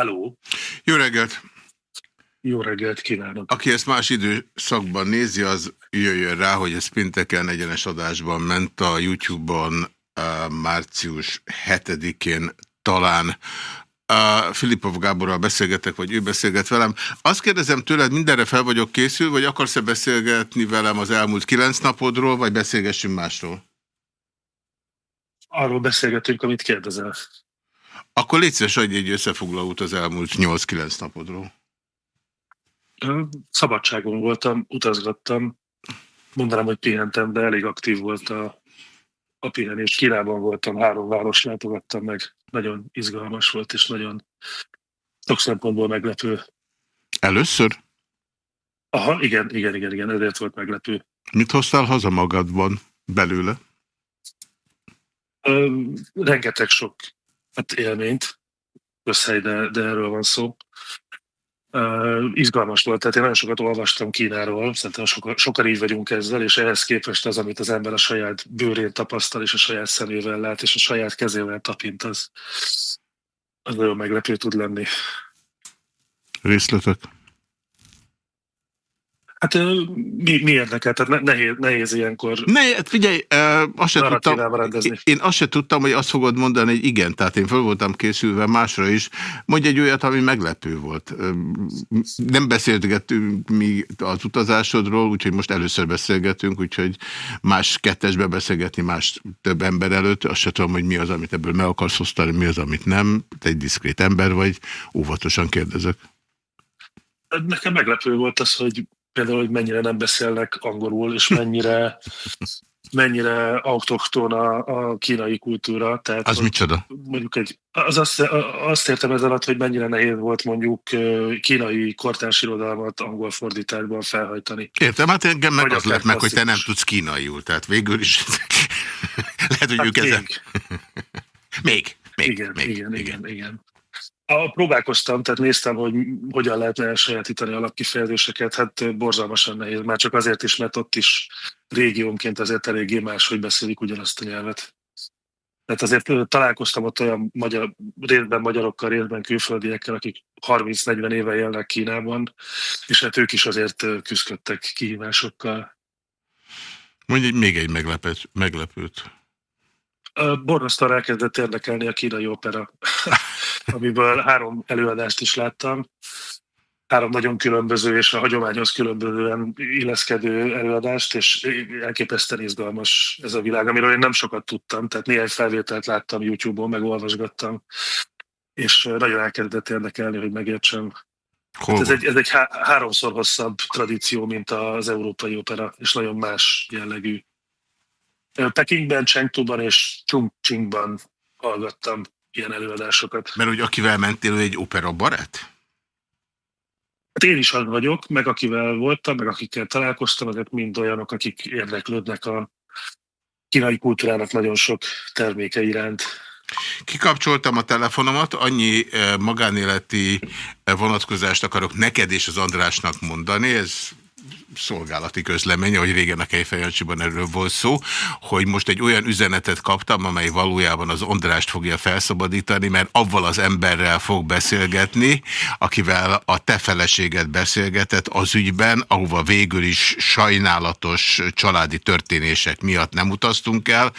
Halló! Jó reggelt! Jó reggelt kívánok! Aki ezt más időszakban nézi, az jöjjön rá, hogy ez pinteken egyenes adásban ment a YouTube-on uh, március 7-én talán. Uh, Filipov Gáborral beszélgetek, vagy ő beszélget velem. Azt kérdezem tőled, mindenre fel vagyok készül, vagy akarsz-e beszélgetni velem az elmúlt kilenc napodról, vagy beszélgessünk másról? Arról beszélgetünk, amit kérdezel. Akkor légy szíves, adj egy összefoglalót az elmúlt 8-9 napodról. Szabadságon voltam, utazgattam, mondanám, hogy pihentem, de elég aktív volt a, a pihenés. Kínában voltam, három város látogattam meg. Nagyon izgalmas volt, és nagyon sok szempontból meglepő. Először? Aha, igen, igen, igen, igen, ezért volt meglepő. Mit hoztál haza magadban belőle? Ö, rengeteg sok hát élményt, közhely, de, de erről van szó. Uh, izgalmas volt, tehát én nagyon sokat olvastam Kínáról, szerintem soka, sokan így vagyunk ezzel, és ehhez képest az, amit az ember a saját bőrén tapasztal, és a saját szemével lát, és a saját kezével tapint, az, az nagyon meglepő tud lenni. Részletek? Hát mi, mi érdekel? Tehát nehéz, nehéz ilyenkor ne, hát figyelj, azt se tudtam, rendezni. én azt se tudtam, hogy azt fogod mondani, hogy igen, tehát én fel voltam készülve másra is. Mondj egy olyat, ami meglepő volt. Nem beszélgetünk mi az utazásodról, úgyhogy most először beszélgetünk, úgyhogy más kettesbe beszélgetni más több ember előtt. Azt se tudom, hogy mi az, amit ebből meg akarsz osztani, mi az, amit nem. Te egy diszkrét ember vagy, óvatosan kérdezek. Nekem meglepő volt az, hogy például, hogy mennyire nem beszélnek angolul, és mennyire, mennyire autokton a, a kínai kultúra. Tehát, az micsoda? Mondjuk egy, az azt, azt értem ez alatt, hogy mennyire nehéz volt mondjuk kínai kortárs irodalmat angol fordításban felhajtani. Értem, hát engem meg az lett meg, hogy te nem tudsz kínaiul, tehát végül is lehet, hogy hát ők még. ezen... még, még, igen, még, igen, igen, igen, igen. A, próbálkoztam, tehát néztem, hogy hogyan lehetne elsajátítani alapkifejezéseket, hát borzalmasan nehéz, már csak azért is, mert ott is régiónként azért eléggé más, hogy beszélik ugyanazt a nyelvet. Tehát azért találkoztam ott olyan magyar, részben magyarokkal, részben külföldiekkel, akik 30-40 éve élnek Kínában, és hát ők is azért küzdöttek kihívásokkal. Mondj még egy meglepet, meglepőt. Borzasztóan elkezdett érdekelni a kínai opera, amiből három előadást is láttam. Három nagyon különböző és a hagyományhoz különbözően illeszkedő előadást, és elképesztően izgalmas ez a világ, amiről én nem sokat tudtam, tehát néhány felvételt láttam YouTube-on, meg olvasgattam, és nagyon elkezdett érdekelni, hogy megértsem. Hát ez egy, ez egy há háromszor hosszabb tradíció, mint az európai opera, és nagyon más jellegű Pekingben, Chengtuban és Chongqingban hallgattam ilyen előadásokat. Mert hogy akivel mentél, ő egy opera barát? Hát én is az vagyok, meg akivel voltam, meg akikkel találkoztam, azok mind olyanok, akik érdeklődnek a kínai kultúrának nagyon sok terméke iránt. Kikapcsoltam a telefonomat, annyi magánéleti vonatkozást akarok neked és az Andrásnak mondani, ez szolgálati közlemény, ahogy régen a Kejfejancsiban erről volt szó, hogy most egy olyan üzenetet kaptam, amely valójában az Ondrást fogja felszabadítani, mert avval az emberrel fog beszélgetni, akivel a te feleséget beszélgetett az ügyben, ahova végül is sajnálatos családi történések miatt nem utaztunk el,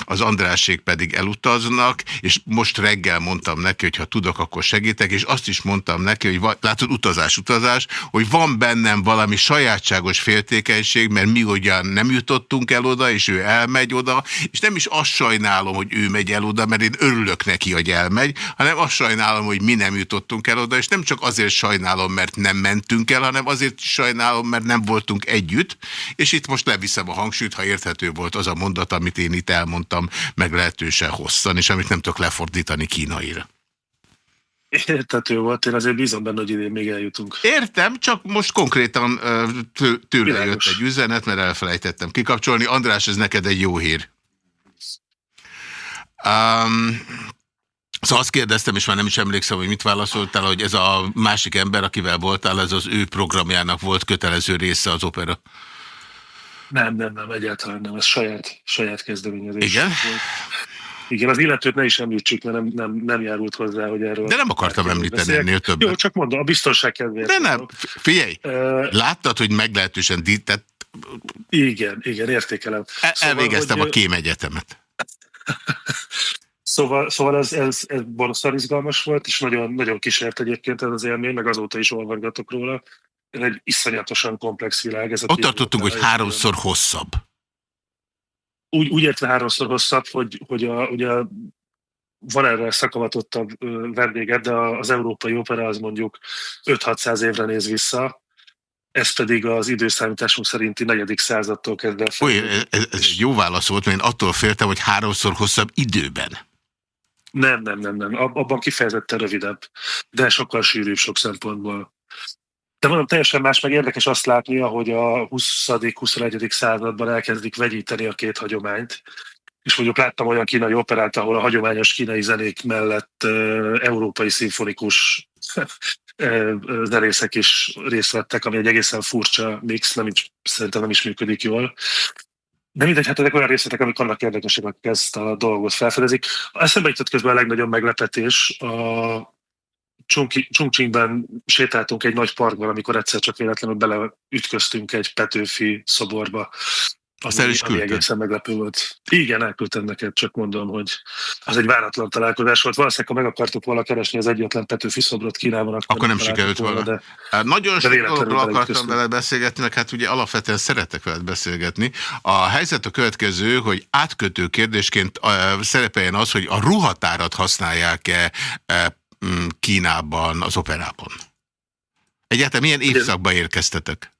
az Andrásség pedig elutaznak, és most reggel mondtam neki, hogy ha tudok, akkor segítek, és azt is mondtam neki, hogy látod, utazás, utazás, hogy van bennem valami sajátság túlságos féltékenység, mert mi ugyan nem jutottunk el oda, és ő elmegy oda, és nem is azt sajnálom, hogy ő megy el oda, mert én örülök neki, hogy elmegy, hanem azt sajnálom, hogy mi nem jutottunk el oda, és nem csak azért sajnálom, mert nem mentünk el, hanem azért sajnálom, mert nem voltunk együtt, és itt most leviszem a hangsúlyt, ha érthető volt az a mondat, amit én itt elmondtam, meg lehetősen hosszan, és amit nem tudok lefordítani kínaira. Értető volt, én azért bízom benne, hogy idén még eljutunk. Értem, csak most konkrétan tőle Világos. jött egy üzenet, mert elfelejtettem kikapcsolni. András, ez neked egy jó hír. Um, Szóval azt kérdeztem, és már nem is emlékszem, hogy mit válaszoltál, hogy ez a másik ember, akivel voltál, ez az ő programjának volt kötelező része az opera. Nem, nem, nem, egyáltalán nem. Ez saját, saját kezdeményezés Igen? volt. Igen, az illetőt ne is említsük, mert nem, nem, nem járult hozzá, hogy erről... De nem akartam említeni ennél többet. Jó, csak mondom, a biztonság kedvéért. De nem, figyelj, uh, láttad, hogy meglehetősen ditett. Igen, igen, értékelem. El, szóval, elvégeztem hogy, a kémegyetemet. Szóval, szóval ez, ez, ez borzasztóan izgalmas volt, és nagyon, nagyon kísért egyébként ez az élmény, meg azóta is olvasgatok róla. Ez egy iszonyatosan komplex világ. Ez Ott tartottunk, hogy háromszor hosszabb. Úgy, úgy értve háromszor hosszabb, hogy, hogy a, ugye van erre szakavatottabb vendéget, de az Európai Opera az mondjuk 5-600 évre néz vissza, ez pedig az időszámításunk szerinti negyedik századtól kezdve. Új, ez, ez egy jó válasz volt, mert én attól féltem, hogy háromszor hosszabb időben. Nem, nem, nem, nem. Abban kifejezetten rövidebb, de sokkal sűrűbb sok szempontból. De mondom, teljesen más, meg érdekes azt látni, hogy a 20.-21. században elkezdik vegyíteni a két hagyományt, és mondjuk láttam olyan kínai operát, ahol a hagyományos kínai zenék mellett európai szimfonikus zenészek is részt vettek, ami egy egészen furcsa mix, nem is, szerintem nem is működik jól. De mindegy, hát ezek olyan részletek, amik annak érdekesek, akik ezt a dolgot felfedezik. Eszembe jutott közben a legnagyobb meglepetés. A Chongqingben sétáltunk egy nagy parkban, amikor egyszer csak véletlenül beleütköztünk egy Petőfi szoborba. Azt el is ami egészen meglepő volt. Igen, elküldtem neked, csak mondom, hogy az egy váratlan találkozás volt. Valószínűleg, ha meg akartuk volna keresni az egyetlen Petőfi szobrot Kínában, akkor, akkor nem sikerült volna. De, hát nagyon sok dologról akartam vele beszélgetni, meg hát ugye alapvetően szeretek veled beszélgetni. A helyzet a következő, hogy átkötő kérdésként szerepeljen az, hogy a ruhatárat használják-e Kínában, az operában? Egyáltalán milyen évszakba érkeztetek?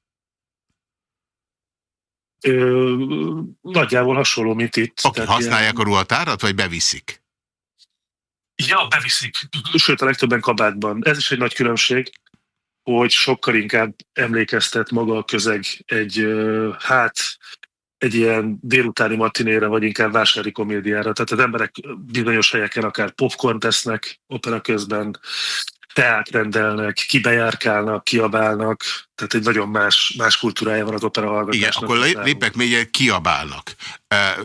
Ö, nagyjából hasonló, mint itt. Okay, használják ilyen... a ruhatárat, vagy beviszik? Ja, beviszik. Sőt, a legtöbben kabátban. Ez is egy nagy különbség, hogy sokkal inkább emlékeztet maga a közeg egy, hát, egy ilyen délutáni matinéra, vagy inkább vásári komédiára. Tehát az emberek bizonyos helyeken akár popcorn tesznek opera közben, teát rendelnek, kibejárkálnak, kiabálnak, tehát egy nagyon más, más kultúrája van az opera hallgatásnak. Igen, akkor lépek mélyen, kiabálnak.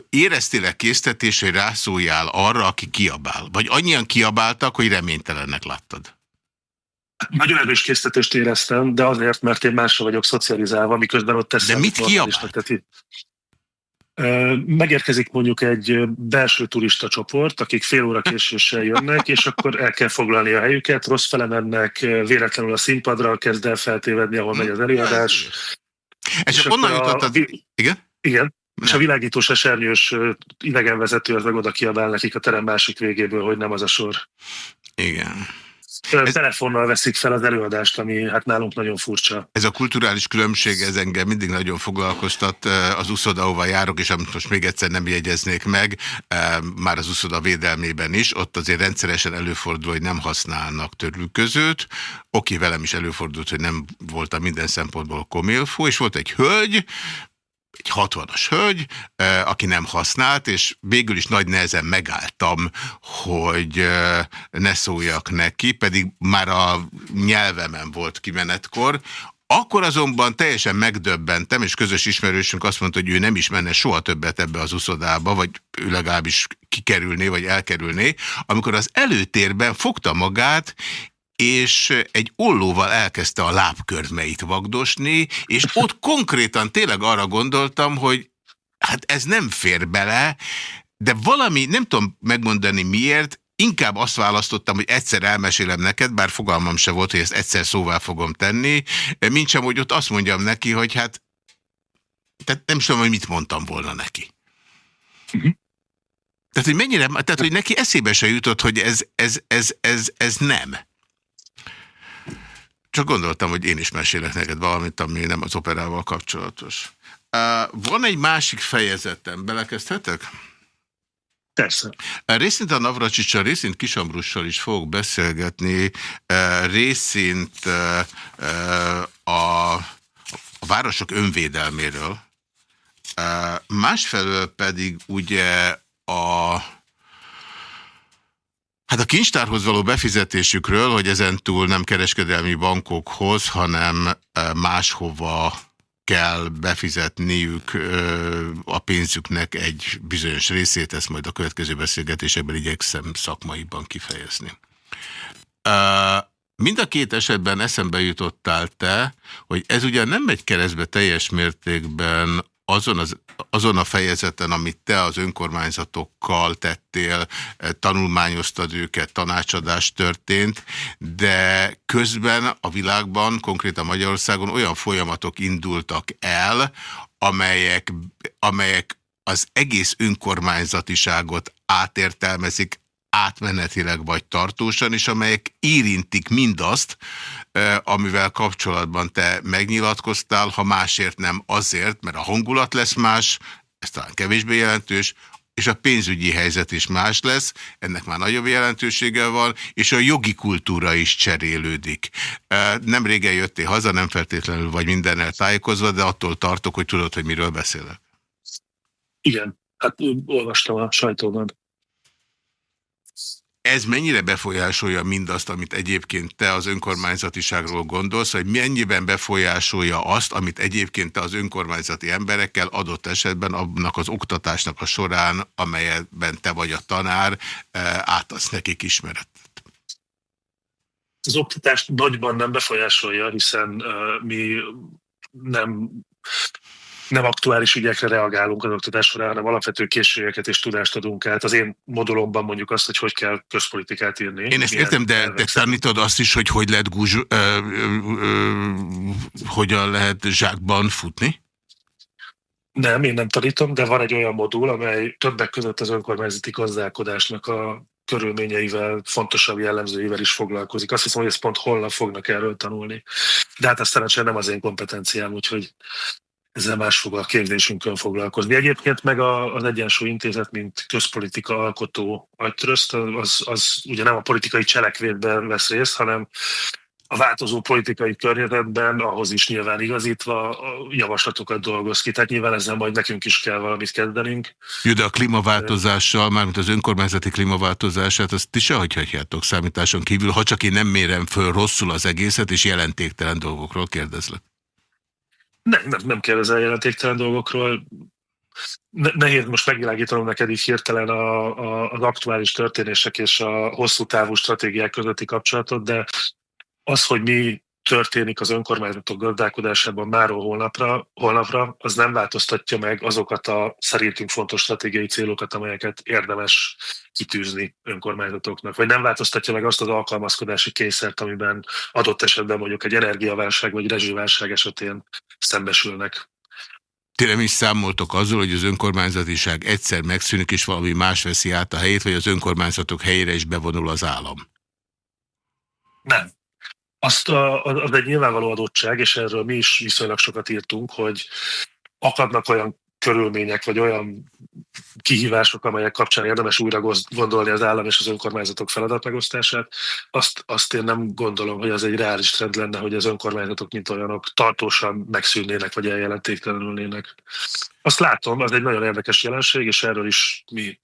Éreztél-e késztetés, hogy rászóljál arra, aki kiabál? Vagy annyian kiabáltak, hogy reménytelennek láttad? Nagyon erős késztetést éreztem, de azért, mert én másra vagyok szocializálva, miközben ott teszem. De mit kiabált? Megérkezik mondjuk egy belső turista csoport, akik fél óra késéssel jönnek, és akkor el kell foglalni a helyüket, rossz fele mennek, véletlenül a színpadra kezd el feltévedni, ahol megy az előadás. És, és onnan jutottad... A... Igen? Igen. Nem. És a világítós esernyős idegenvezető az meg oda kiabál nekik a terem másik végéből, hogy nem az a sor. Igen. Ez, telefonnal veszik fel az előadást, ami hát nálunk nagyon furcsa. Ez a kulturális különbség, ez engem mindig nagyon foglalkoztat. Az uszoda, ahova járok, és amit most még egyszer nem jegyeznék meg, már az uszoda védelmében is, ott azért rendszeresen előfordul, hogy nem használnak törülközőt. Oké, velem is előfordult, hogy nem voltam minden szempontból komélfó, és volt egy hölgy, egy 60-as hölgy, aki nem használt, és végül is nagy nehezen megálltam, hogy ne szóljak neki, pedig már a nyelvemen volt kimenetkor, akkor azonban teljesen megdöbbentem, és közös ismerősünk azt mondta, hogy ő nem is menne soha többet ebbe az uszodába, vagy ő legalábbis kikerülné, vagy elkerülné, amikor az előtérben fogta magát, és egy ollóval elkezdte a lábkörmeit vagdosni, és ott konkrétan tényleg arra gondoltam, hogy hát ez nem fér bele, de valami, nem tudom megmondani miért, inkább azt választottam, hogy egyszer elmesélem neked, bár fogalmam se volt, hogy ezt egyszer szóval fogom tenni, mint sem, hogy ott azt mondjam neki, hogy hát tehát nem tudom, hogy mit mondtam volna neki. Uh mhm. -huh. Tehát, hogy mennyire, tehát, hogy neki eszébe se jutott, hogy ez, ez, ez, ez, ez nem. Csak gondoltam, hogy én is mesélek neked valamit, ami nem az operával kapcsolatos. Uh, van egy másik fejezetem, belekezdhetek? Persze. Részint a Navracsicsal, részint Kisambrussal is fogok beszélgetni, részint a, a városok önvédelméről, másfelől pedig ugye a Hát a kincstárhoz való befizetésükről, hogy ezentúl nem kereskedelmi bankokhoz, hanem máshova kell befizetniük a pénzüknek egy bizonyos részét, ezt majd a következő beszélgetésekben igyekszem szakmaiban kifejezni. Mind a két esetben eszembe jutottál te, hogy ez ugyan nem megy keresztbe teljes mértékben azon, az, azon a fejezeten, amit te az önkormányzatokkal tettél, eh, tanulmányoztad őket, tanácsadás történt, de közben a világban, konkrétan Magyarországon olyan folyamatok indultak el, amelyek, amelyek az egész önkormányzatiságot átértelmezik, átmenetileg vagy tartósan, és amelyek érintik mindazt, amivel kapcsolatban te megnyilatkoztál, ha másért nem azért, mert a hangulat lesz más, ez talán kevésbé jelentős, és a pénzügyi helyzet is más lesz, ennek már nagyobb jelentősége van, és a jogi kultúra is cserélődik. Nem régen jöttél haza, nem feltétlenül vagy mindennel tájékozva, de attól tartok, hogy tudod, hogy miről beszélek. Igen, hát olvastam a sajtóban ez mennyire befolyásolja mindazt, amit egyébként te az önkormányzatiságról gondolsz, hogy mennyiben befolyásolja azt, amit egyébként te az önkormányzati emberekkel adott esetben annak az oktatásnak a során, amelyben te vagy a tanár, eh, átadsz nekik ismeretet? Az oktatást nagyban nem befolyásolja, hiszen uh, mi nem nem aktuális ügyekre reagálunk az oktatás során, hanem alapvető készségeket és tudást adunk át. Az én modulomban mondjuk azt, hogy hogy kell közpolitikát írni. Én ezt értem, de, de tanítod azt is, hogy hogy lehet guzs, ö, ö, ö, hogyan lehet zsákban futni? Nem, én nem tanítom, de van egy olyan modul, amely többek között az önkormányzati gazdálkodásnak a körülményeivel, fontosabb jellemzőivel is foglalkozik. Azt hiszem, hogy ezt pont holnap fognak erről tanulni. De hát aztán nem az én kompetenciám, úgyhogy ezzel más fog a kérdésünkön foglalkozni. Egyébként meg a, az Egyensúly Intézet, mint közpolitika alkotó agytrözt, az, az ugye nem a politikai cselekvétben vesz részt, hanem a változó politikai környezetben, ahhoz is nyilván igazítva javaslatokat dolgoz ki. Tehát nyilván ezzel majd nekünk is kell valamit kezdenünk. Jó, de a klímaváltozással, mármint az önkormányzati klímaváltozását, azt ti se hagyhatjátok számításon kívül, ha csak én nem mérem föl rosszul az egészet, és jelentéktelen dolgokról kérdezlek. Nem, nem, nem kérdezel jelentéktelen dolgokról. Ne, nehéz most megvilágítanom neked így hirtelen a, a, az aktuális történések és a hosszú távú stratégiák közötti kapcsolatot, de az, hogy mi történik az önkormányzatok gazdálkodásában máról holnapra, holnapra, az nem változtatja meg azokat a szerintünk fontos stratégiai célokat, amelyeket érdemes kitűzni önkormányzatoknak, vagy nem változtatja meg azt az alkalmazkodási kényszert, amiben adott esetben mondjuk egy energiaválság vagy rezsiválság esetén szembesülnek. Ti nem is számoltok azzal, hogy az önkormányzatiság egyszer megszűnik, és valami más veszi át a helyét, vagy az önkormányzatok helyére is bevonul az állam? Nem azt a, az egy nyilvánvaló adottság, és erről mi is viszonylag sokat írtunk, hogy akadnak olyan körülmények, vagy olyan kihívások, amelyek kapcsán érdemes újra gondolni az állam és az önkormányzatok feladatmegosztását, azt, azt én nem gondolom, hogy az egy reális trend lenne, hogy az önkormányzatok mint olyanok tartósan megszűnnének, vagy eljelentéktelenülnének. Azt látom, az egy nagyon érdekes jelenség, és erről is mi,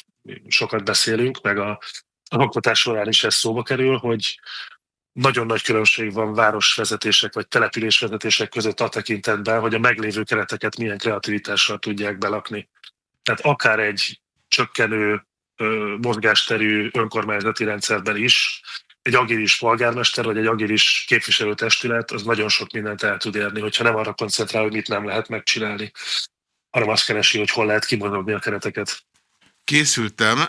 sokat beszélünk, meg a, a oktatás során is ez szóba kerül, hogy, nagyon nagy különbség van városvezetések vagy településvezetések között a tekintetben, hogy a meglévő kereteket milyen kreativitással tudják belakni. Tehát akár egy csökkenő mozgásterű önkormányzati rendszerben is egy agilis polgármester vagy egy agilis képviselőtestület az nagyon sok mindent el tud érni, hogyha nem arra koncentrál, hogy mit nem lehet megcsinálni, hanem azt keresi, hogy hol lehet kimondani a kereteket. Készültem,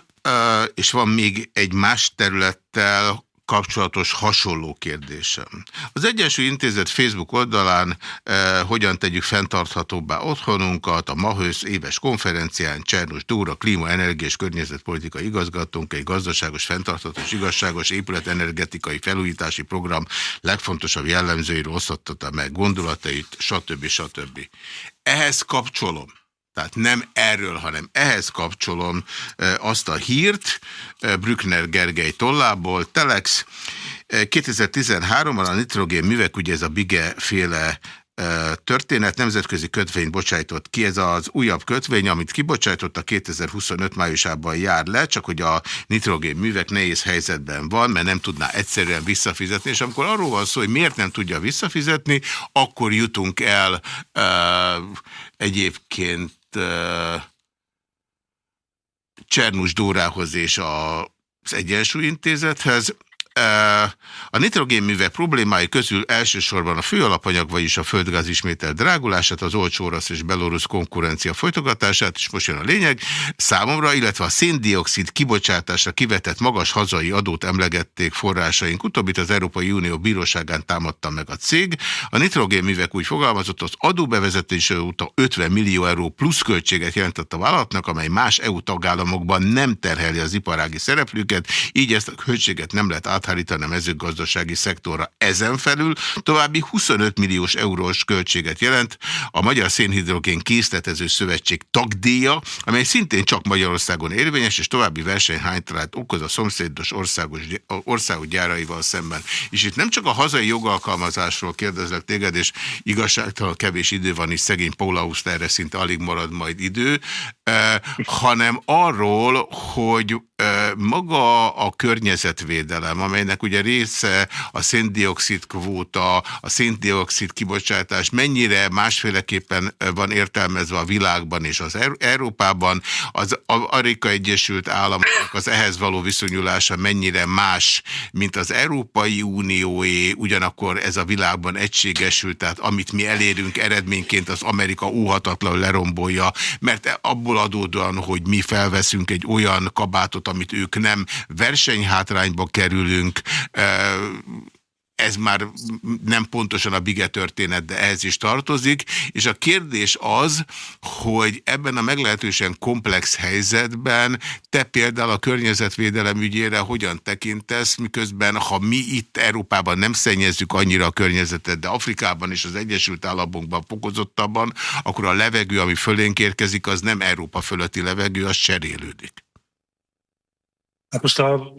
és van még egy más területtel kapcsolatos hasonló kérdésem. Az Egyensúly Intézet Facebook oldalán eh, hogyan tegyük fenntarthatóbbá otthonunkat, a Mahősz éves konferencián Csernus Dóra, klíma, energia és környezetpolitika igazgatónk egy gazdaságos, fenntartható és igazságos épületenergetikai felújítási program legfontosabb jellemzőiről osztotta meg gondolatait, stb. stb. Ehhez kapcsolom tehát nem erről, hanem ehhez kapcsolom azt a hírt, Brückner Gergely tollából, Telex. 2013-ban a nitrogén művek, ugye ez a Bige féle történet. Nemzetközi kötvényt bocsájtott ki. Ez az újabb kötvény, amit kibocsájtott a 2025 májusában jár le, csak hogy a nitrogén művek nehéz helyzetben van, mert nem tudná egyszerűen visszafizetni. És amikor arról van szó, hogy miért nem tudja visszafizetni, akkor jutunk el uh, egyébként Csernus Dórához és az Egyensúlyintézethez. A nitrogénművek problémái közül elsősorban a főalapanyag, vagyis a földgáz ismételt drágulását, az olcsó orosz és belorusz konkurencia folytogatását, és most jön a lényeg, számomra, illetve a széndiokszid kibocsátásra kivetett magas hazai adót emlegették forrásaink. Utóbbit az Európai Unió bíróságán támadta meg a cég. A nitrogénművek úgy fogalmazott, az adóbevezetése óta 50 millió euró plusz költséget jelentett a vállalatnak, amely más EU tagállamokban nem terheli az iparági szereplőket, így ezt a költséget nem lehet át áthárítani a mezőgazdasági szektorra. Ezen felül további 25 milliós eurós költséget jelent a Magyar Szénhidrogén Készletező Szövetség tagdíja, amely szintén csak Magyarországon érvényes, és további versenyhánytalát okoz a szomszédos országos, országok gyáraival szemben. És itt nem csak a hazai jogalkalmazásról kérdezlek téged, és igazságtalan kevés idő van, és szegény Paulauszt erre szinte alig marad majd idő, eh, hanem arról, hogy eh, maga a környezetvédelem, amelynek ugye része a széndiokszid kvóta, a széndiokszid kibocsátás mennyire másféleképpen van értelmezve a világban és az Európában, az Amerika Egyesült Államok az ehhez való viszonyulása mennyire más, mint az Európai Unióé, ugyanakkor ez a világban egységesült, tehát amit mi elérünk eredményként, az Amerika óhatatlan lerombolja, mert abból adódóan, hogy mi felveszünk egy olyan kabátot, amit ők nem versenyhátrányba kerülünk, beszélünk, ez már nem pontosan a bige történet, de ehhez is tartozik, és a kérdés az, hogy ebben a meglehetősen komplex helyzetben te például a környezetvédelem ügyére hogyan tekintesz, miközben ha mi itt Európában nem szennyezzük annyira a környezetet, de Afrikában és az Egyesült Államokban fokozottabban, akkor a levegő, ami fölénk érkezik, az nem Európa fölötti levegő, az cserélődik. Hát most a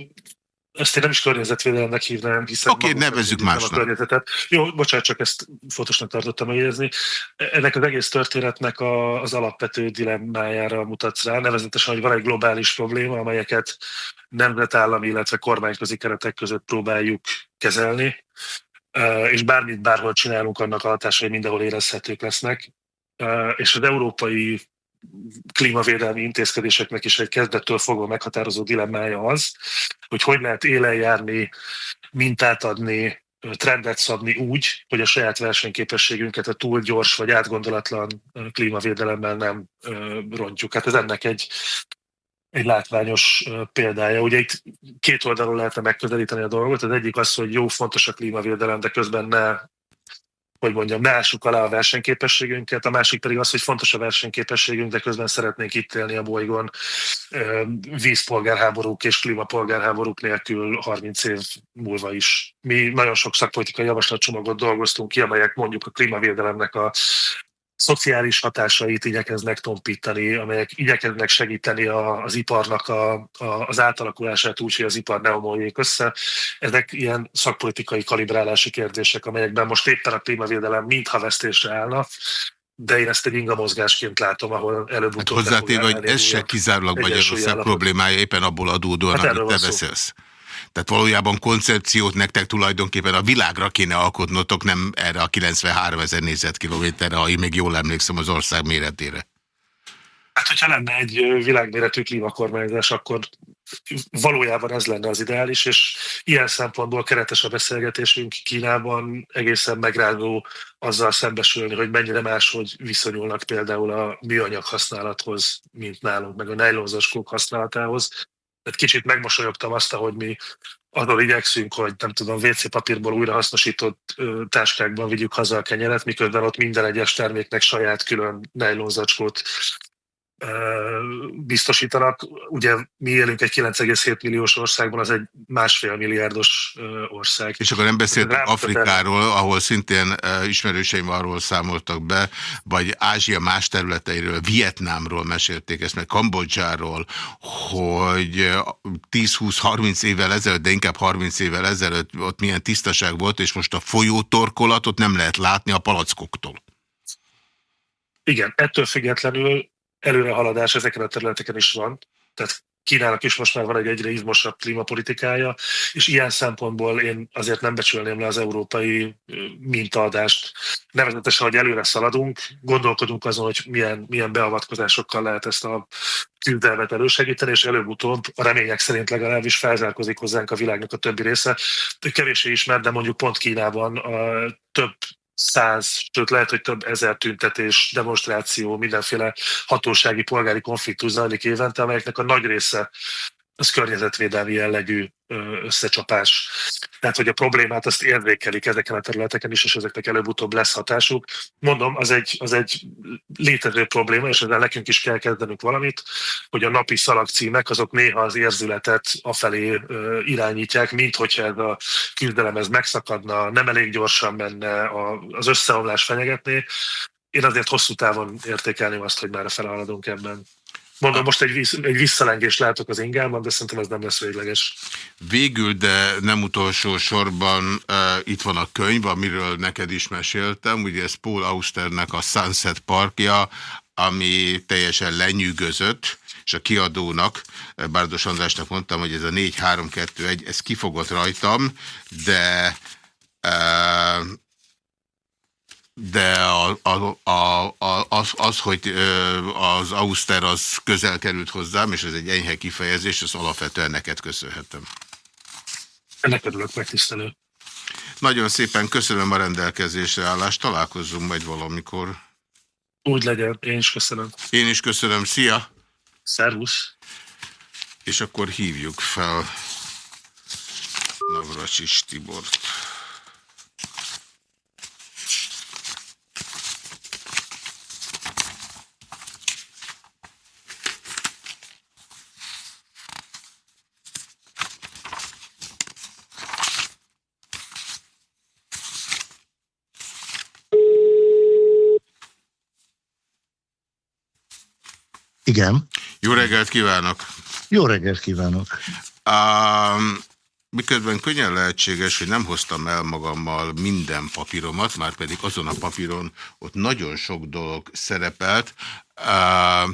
ezt én nem is környezetvédelemnek hívnám, hiszen... Oké, okay, nevezzük másnak. Jó, bocsánat, csak ezt fontosnak tartottam megjegyezni. Ennek az egész történetnek a, az alapvető dilemmájára mutatsz rá, nevezetesen, hogy van egy globális probléma, amelyeket nemzetállami, illetve kormányközi keretek között próbáljuk kezelni, és bármit bárhol csinálunk, annak a hatásai mindenhol érezhetők lesznek. És az európai klímavédelmi intézkedéseknek is egy kezdettől fogva meghatározó dilemmája az, hogy hogy lehet élen járni, mintát adni, trendet szabni úgy, hogy a saját versenyképességünket a túl gyors vagy átgondolatlan klímavédelemmel nem rontjuk. Hát ez ennek egy, egy látványos példája. Ugye itt két oldalról lehetne megközelíteni a dolgot. Az egyik az, hogy jó, fontos a klímavédelem, de közben ne hogy mondjam, ne ássuk alá a versenyképességünket, a másik pedig az, hogy fontos a versenyképességünk, de közben szeretnénk itt élni a bolygón vízpolgárháborúk és klímapolgárháborúk nélkül 30 év múlva is. Mi nagyon sok szakpolitikai javaslatcsomagot dolgoztunk ki, amelyek mondjuk a klímavédelemnek a szociális hatásait igyekeznek tompítani, amelyek igyekeznek segíteni a, az iparnak a, a, az átalakulását úgy, hogy az ipar ne omoljék össze. Ezek ilyen szakpolitikai kalibrálási kérdések, amelyekben most éppen a klímavédelem mintha vesztésre állna, de én ezt egy inga mozgásként látom, ahol előbb-utóbb... Hát hozzátéve, hogy ez se kizárólag Magyarország problémája, éppen abból adódóan, hát amit te beszélsz. Tehát valójában koncepciót nektek tulajdonképpen a világra kéne alkotnotok, nem erre a 93 ezer négyzetkilométerre, ha én még jól emlékszem az ország méretére. Hát, hogyha lenne egy világméretű klímakormányzás, akkor valójában ez lenne az ideális, és ilyen szempontból keretes a beszélgetésünk Kínában egészen megrázó azzal szembesülni, hogy mennyire máshogy viszonyulnak például a műanyag használathoz, mint nálunk, meg a nejlonzacskók használatához. Tehát kicsit megmosolyogtam azt, hogy mi arról igyekszünk, hogy nem tudom, WC papírból újrahasznosított táskákban vigyük haza a kenyeret, miközben ott minden egyes terméknek saját külön nejlonzacskót biztosítanak. Ugye mi élünk egy 9,7 milliós országban, az egy másfél milliárdos ország. És akkor nem beszéltek Afrikáról, ahol szintén ismerőseim arról számoltak be, vagy Ázsia más területeiről, Vietnámról mesélték ezt, meg Kambodzsáról, hogy 10-20-30 évvel ezelőtt, de inkább 30 évvel ezelőtt ott milyen tisztaság volt, és most a folyótorkolatot nem lehet látni a palackoktól. Igen, ettől függetlenül előrehaladás ezeken a területeken is van. Tehát Kínának is most már van egy egyre izmosabb klímapolitikája, és ilyen szempontból én azért nem becsülném le az európai mintaadást. Nevezetesen, hogy előre szaladunk, gondolkodunk azon, hogy milyen, milyen beavatkozásokkal lehet ezt a küzdelmet elősegíteni, és előbb-utóbb a remények szerint legalábbis felzárkozik hozzánk a világnak a többi része. Kevésé ismert, de mondjuk pont Kínában a több száz, sőt lehet, hogy több ezer tüntetés, demonstráció, mindenféle hatósági polgári konfliktus zajlik évente, amelyeknek a nagy része az környezetvédelmi jellegű összecsapás. Tehát, hogy a problémát azt érzékelik ezeken a területeken is, és ezeknek előbb-utóbb lesz hatásuk. Mondom, az egy, az egy létező probléma, és ezzel nekünk is kell kezdenünk valamit, hogy a napi szalagcímek azok néha az érzületet afelé irányítják, mint hogyha ez a küzdelem ez megszakadna, nem elég gyorsan menne, az összeomlás fenyegetné. Én azért hosszú távon értékelném azt, hogy már felhaladunk ebben. Mondom, most egy, vissz, egy visszalengés látok az ingában, de szerintem ez nem lesz végleges. Végül, de nem utolsó sorban uh, itt van a könyv, amiről neked is meséltem, ugye ez Paul Austernek a Sunset Parkja, ami teljesen lenyűgözött, és a kiadónak, Bárdos Andrásnak mondtam, hogy ez a 4-3-2-1, ez kifogott rajtam, de uh, de a, a, a, az, az, hogy az Auster az közel került hozzám, és ez egy enyhe kifejezés, az alapvetően neked köszönhetem. Ennek örülök megtisztelő. Nagyon szépen köszönöm a rendelkezésre állást, találkozzunk majd valamikor. Úgy legyen, én is köszönöm. Én is köszönöm, szia! Szervusz! És akkor hívjuk fel Navracsis Tibort. Igen. Jó reggelt kívánok! Jó reggelt kívánok! Um, miközben könnyen lehetséges, hogy nem hoztam el magammal minden papíromat, már pedig azon a papíron ott nagyon sok dolog szerepelt. Uh,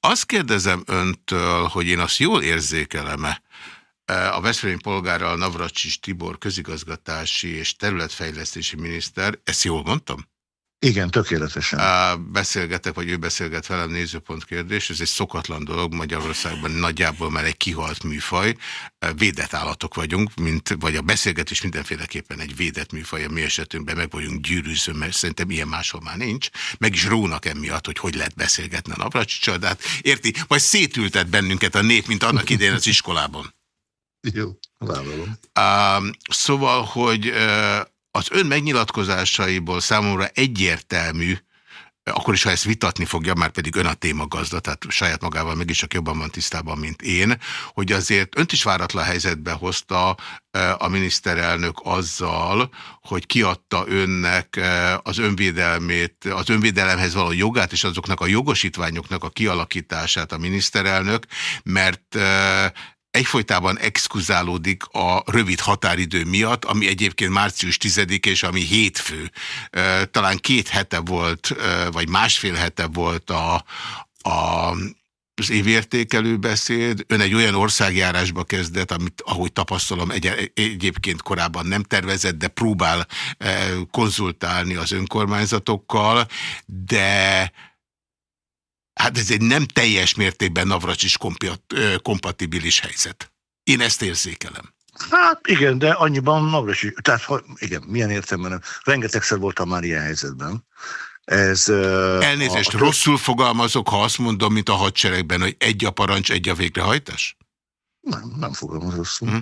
azt kérdezem öntől, hogy én azt jól érzékelem-e, a Veszprém polgárral Navracsis Tibor közigazgatási és területfejlesztési miniszter, ezt jól mondtam? Igen, tökéletesen. Beszélgetek, vagy ő beszélget velem nézőpont kérdés, ez egy szokatlan dolog Magyarországban, nagyjából már egy kihalt műfaj. Védett állatok vagyunk, mint, vagy a beszélgetés mindenféleképpen egy védett műfaj, a mi esetünkben meg vagyunk gyűrűző, mert szerintem ilyen máshol már nincs. Meg is rónak emiatt, hogy hogy lehet beszélgetni a napracsicsal, de hát érti, vagy szétültet bennünket a nép, mint annak idején az iskolában. Jó, vállalom. Uh, szóval, hogy uh, az ön megnyilatkozásaiból számomra egyértelmű, akkor is, ha ezt vitatni fogja, már pedig ön a témagazda, tehát saját magával meg is csak jobban van tisztában, mint én, hogy azért önt is váratlan helyzetbe hozta a miniszterelnök azzal, hogy kiadta önnek az önvédelmét, az önvédelemhez való jogát, és azoknak a jogosítványoknak a kialakítását a miniszterelnök, mert egyfolytában exkuzálódik a rövid határidő miatt, ami egyébként március 10 és ami hétfő. Talán két hete volt, vagy másfél hete volt a, a az évértékelő beszéd, ön egy olyan országjárásba kezdett, amit, ahogy tapasztalom, egy, egyébként korábban nem tervezett, de próbál konzultálni az önkormányzatokkal, de Hát ez egy nem teljes mértékben Navracsis kompatibilis helyzet. Én ezt érzékelem. Hát igen, de annyiban Navracsis, tehát igen, milyen értelemben, rengetegszer voltam már ilyen helyzetben. Ez, Elnézést, a, a, rosszul fogalmazok, ha azt mondom, mint a hadseregben, hogy egy a parancs, egy a végrehajtás? Nem, nem fogalmaz rosszul. Hm.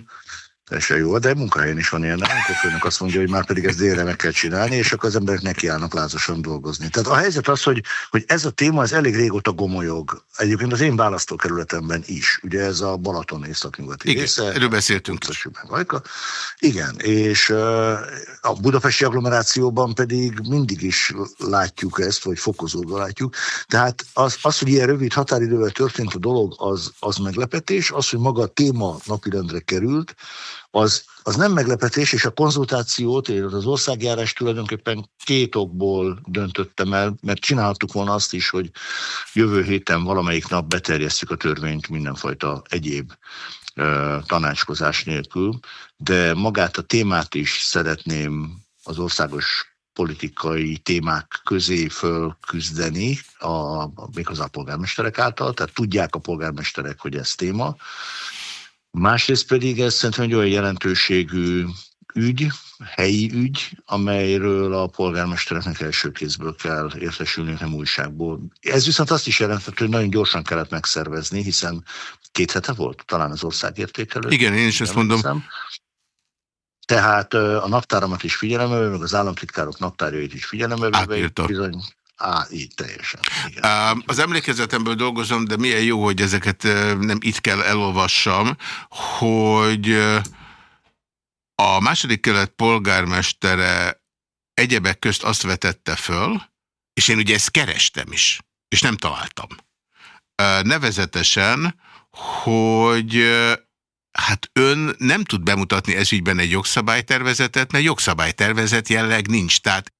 Teljesen jó, de munkahelyen is van ilyen? Amikor főnök azt mondja, hogy már pedig ezt délre meg kell csinálni, és akkor az emberek nekiállnak lázasan dolgozni. Tehát a helyzet az, hogy, hogy ez a téma, ez elég régóta gomolyog. Egyébként az én választókerületemben is. Ugye ez a Balaton északnyugati Igen, része. erről beszéltünk. Vajka. Igen, és a budapesti agglomerációban pedig mindig is látjuk ezt, vagy fokozódva látjuk. Tehát az, az hogy ilyen rövid határidővel történt a dolog, az, az meglepetés. Az, hogy maga a téma napirendre került, az, az nem meglepetés, és a konzultációt, az országjárás tulajdonképpen két okból döntöttem el, mert csináltuk volna azt is, hogy jövő héten valamelyik nap beterjesztjük a törvényt mindenfajta egyéb tanácskozás nélkül, de magát a témát is szeretném az országos politikai témák közé fölküzdeni, a, méghozzá a polgármesterek által, tehát tudják a polgármesterek, hogy ez téma, Másrészt pedig ez szerintem egy olyan jelentőségű ügy, helyi ügy, amelyről a polgármestereknek első kézből kell értesülni, nem újságból. Ez viszont azt is jelentett, hogy nagyon gyorsan kellett megszervezni, hiszen két hete volt talán az országértékelő. Igen, én is ezt mondom. Hiszem. Tehát a naptáramat is figyelembe, meg az államtitkárok naptárjait is figyelembe, bizony Á, így teljesen. Igen. Az emlékezetemből dolgozom, de milyen jó, hogy ezeket nem itt kell elolvassam, hogy a második kelet polgármestere egyebek közt azt vetette föl, és én ugye ezt kerestem is, és nem találtam. Nevezetesen, hogy hát ön nem tud bemutatni ezügyben egy jogszabálytervezetet, mert jogszabálytervezet jelleg nincs. Tehát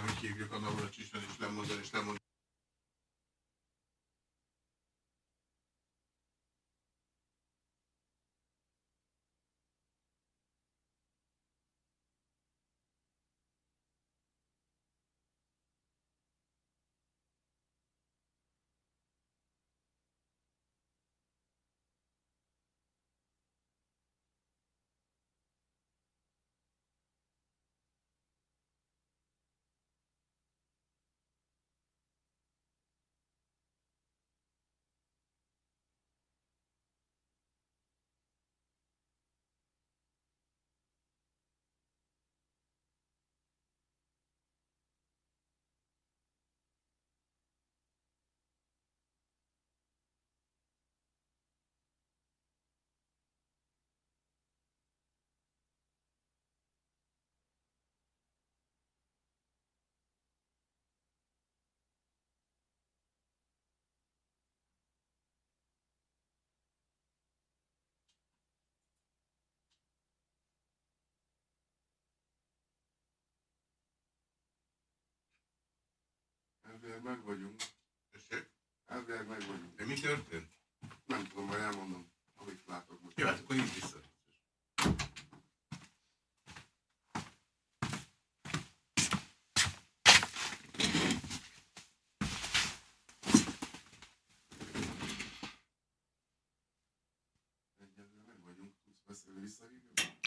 hogy hívjuk a Navracsicsban is lemondani, és lemondani. Elvileg meg vagyunk. Elvileg meg vagyunk. De mi történt? Nem tudom, majd elmondom, amit látok most. Jó, hát akkor így vissza.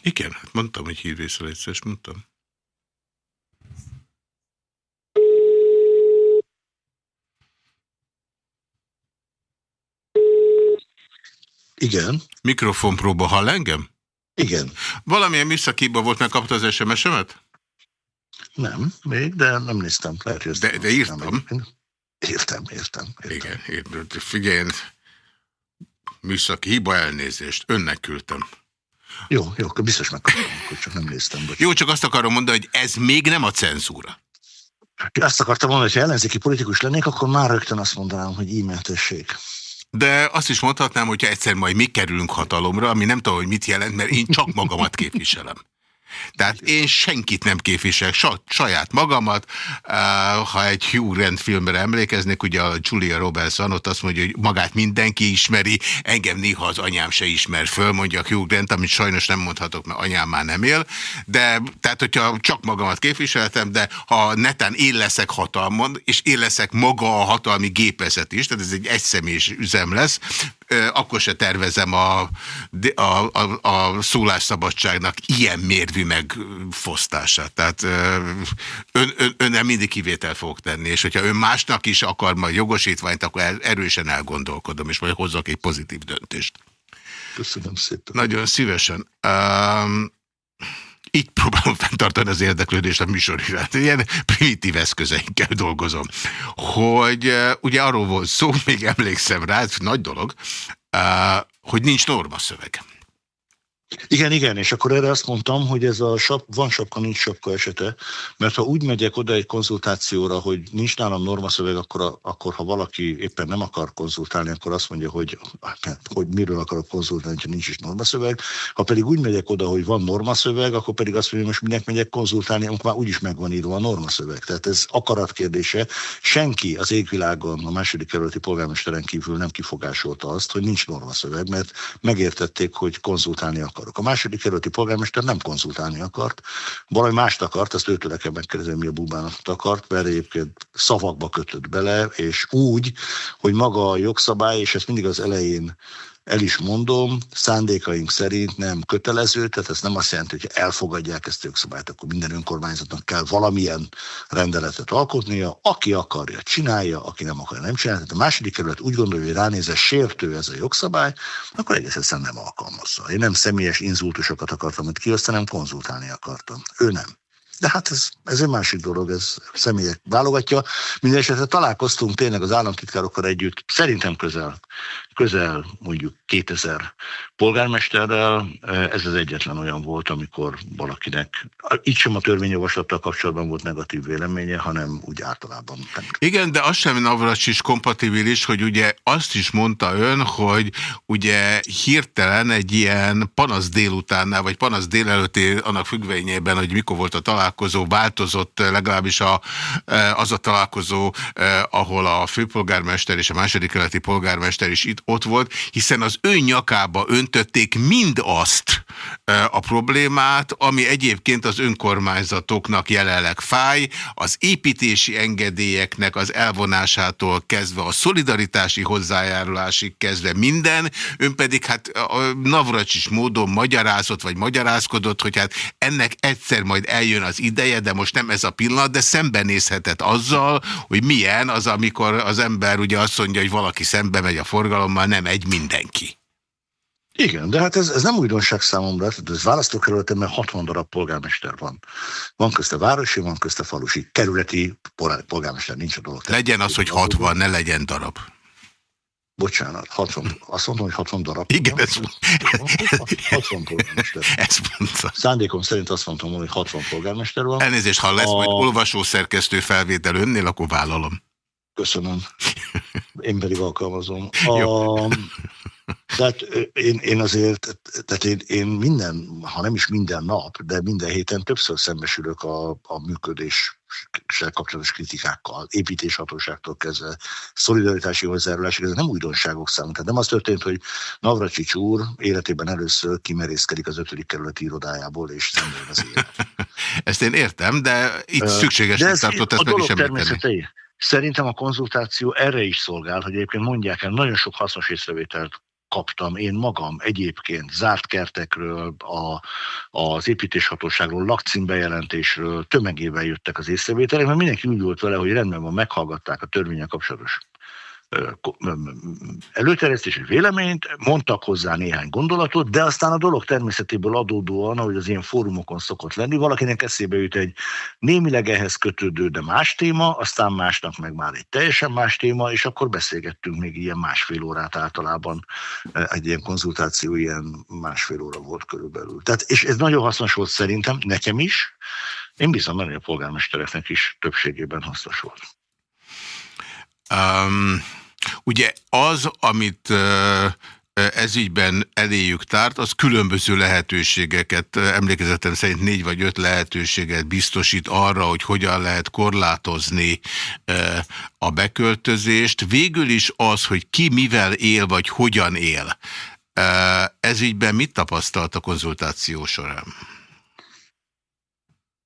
Igen, hát mondtam, hogy hív vissza egyszer, mondtam. Igen. Mikrofonpróba hall engem? Igen. Valamilyen műszakiba volt, mert kapta az SMS-emet? Nem, még, de nem néztem. Lehet, hogy de, de írtam. Nem, értem, értem, értem. Igen, értem. figyelj, műszaki hiba elnézést, önnek küldtem. Jó, jó, akkor biztos megkapom, akkor csak nem néztem. Bocsánat. Jó, csak azt akarom mondani, hogy ez még nem a cenzúra. Azt akartam mondani, hogy ha ellenzéki politikus lennék, akkor már rögtön azt mondanám, hogy e tessék. De azt is mondhatnám, hogyha egyszer majd mi kerülünk hatalomra, ami nem tudom, hogy mit jelent, mert én csak magamat képviselem. Tehát én senkit nem képviselek, saját magamat. Ha egy Hugh Grant filmre emlékeznék, ugye a Julia Roberts ott azt mondja, hogy magát mindenki ismeri, engem néha az anyám se ismer föl, mondja a Hugh Grant, amit sajnos nem mondhatok, mert anyám már nem él. De tehát, hogyha csak magamat képviseltem, de ha netán én leszek hatalmon, és én leszek maga a hatalmi gépezet is, tehát ez egy egyszemélyes üzem lesz, akkor se tervezem a, a, a, a szólásszabadságnak ilyen mérvű megfosztását. Tehát ön, ön, ön nem mindig kivétel fogok tenni, és hogyha ön másnak is akar majd jogosítványt, akkor erősen elgondolkodom, és majd hozzak egy pozitív döntést. Köszönöm szépen. Nagyon szívesen. Um, így próbálom fenntartani az érdeklődést a műsor iránt. Ilyen primitív eszközeinkkel dolgozom. Hogy uh, ugye arról volt szó, még emlékszem rá, ez nagy dolog, uh, hogy nincs normaszöveg. Igen, igen, és akkor erre azt mondtam, hogy ez a sap, van sapka, nincs sapka esete, mert ha úgy megyek oda egy konzultációra, hogy nincs nálam normaszöveg, akkor, a, akkor ha valaki éppen nem akar konzultálni, akkor azt mondja, hogy, hát, hogy miről akarok konzultálni, ha nincs is normaszöveg. Ha pedig úgy megyek oda, hogy van normaszöveg, akkor pedig azt mondja, hogy most minek megyek konzultálni, amikor már úgyis megvan írva a normaszöveg. Tehát ez akarat kérdése. Senki az égvilágon a második kerületi polgármesteren kívül nem kifogásolta azt, hogy nincs normaszöveg, mert megértették, hogy konzultálni akar akarok. A második kerületi polgármester nem konzultálni akart, valami mást akart, azt őtől kell megkérdezni, mi a bubának akart, mert egyébként szavakba kötött bele, és úgy, hogy maga a jogszabály, és ezt mindig az elején el is mondom, szándékaink szerint nem kötelező, tehát ez nem azt jelenti, hogy elfogadják ezt a jogszabályt, akkor minden önkormányzatnak kell valamilyen rendeletet alkotnia. Aki akarja, csinálja, aki nem akarja, nem csinálja. Tehát a második kerület úgy gondolja, hogy ránézve sértő ez a jogszabály, akkor egész egyszerűen nem alkalmazza. Én nem személyes inzultusokat akartam itt kiosztani, konzultálni akartam. Ő nem. De hát ez, ez egy másik dolog, ez személyek válogatja. Mindenesetre találkoztunk tényleg az államtitkárokkal együtt, szerintem közel, közel mondjuk 2000 polgármesterrel. Ez az egyetlen olyan volt, amikor valakinek, így sem a törvényjavaslattal kapcsolatban volt negatív véleménye, hanem úgy általában. Igen, de az sem Navracs is kompatibilis, hogy ugye azt is mondta ön, hogy ugye hirtelen egy ilyen panasz délutánnál, vagy panasz délelőtti annak függvényében, hogy mikor volt a találkozó, változott, legalábbis a, e, az a találkozó, ahol a főpolgármester és a második keleti polgármester is itt ott volt, hiszen az ő nyakába öntötték mind azt e, a problémát, ami egyébként az önkormányzatoknak jelenleg fáj, az építési engedélyeknek az elvonásától kezdve a szolidaritási hozzájárulásig kezdve minden, ön pedig hát navracsis módon magyarázott vagy magyarázkodott, hogy hát ennek egyszer majd eljön az ideje, de most nem ez a pillanat, de szembenézhetett azzal, hogy milyen az, amikor az ember ugye azt mondja, hogy valaki szembe megy a forgalommal, nem egy mindenki. Igen, de hát ez, ez nem újdonság számomra, ez választókerületem, mert 60 darab polgármester van. Van közte városi, van közte falusi. Kerületi polgármester nincs a dolog. Legyen az, hogy 60, ne legyen darab. Bocsánat, 60, azt mondom, hogy 60 darab. Igen, ez 60 polgármester. Ez mondta. Szándékom szerint azt mondtam, hogy 60 polgármester van. Elnézést, ha lesz a... majd olvasószerkesztő felvétel önnél, akkor vállalom. Köszönöm. Én pedig alkalmazom. A... Tehát én, én azért, tehát én, én minden, ha nem is minden nap, de minden héten többször szembesülök a, a működés kapcsolatos kritikákkal, építéshatóságtól kezdve, szolidaritási hozzájárulásig, ez nem újdonságok számunk. Tehát nem az történt, hogy Navracsics úr életében először kimerészkedik az ötödik kerületi irodájából, és szemben az élet. Ezt én értem, de itt szükséges de ez tartott ezt meg is említeni. Szerintem a konzultáció erre is szolgál, hogy egyébként mondják el, nagyon sok hasznos észrevételt kaptam én magam egyébként zárt kertekről, a, az építéshatóságról, lakcímbejelentésről, tömegével jöttek az észrevételek, mert mindenki úgy volt vele, hogy rendben van, meghallgatták a törvények kapcsolatos előterjesztési véleményt, mondtak hozzá néhány gondolatot, de aztán a dolog természetéből adódóan, ahogy az ilyen fórumokon szokott lenni, valakinek eszébe jut egy némileg ehhez kötődő, de más téma, aztán másnak meg már egy teljesen más téma, és akkor beszélgettünk még ilyen másfél órát általában. Egy ilyen konzultáció ilyen másfél óra volt körülbelül. Tehát, és ez nagyon hasznos volt szerintem, nekem is, én bízom hogy a polgármestereknek is többségében hasznos volt. Um, Ugye az, amit ezügyben eléjük tárt, az különböző lehetőségeket, emlékezetem szerint négy vagy öt lehetőséget biztosít arra, hogy hogyan lehet korlátozni a beköltözést. Végül is az, hogy ki mivel él, vagy hogyan él. Ezügyben mit tapasztalt a konzultáció során?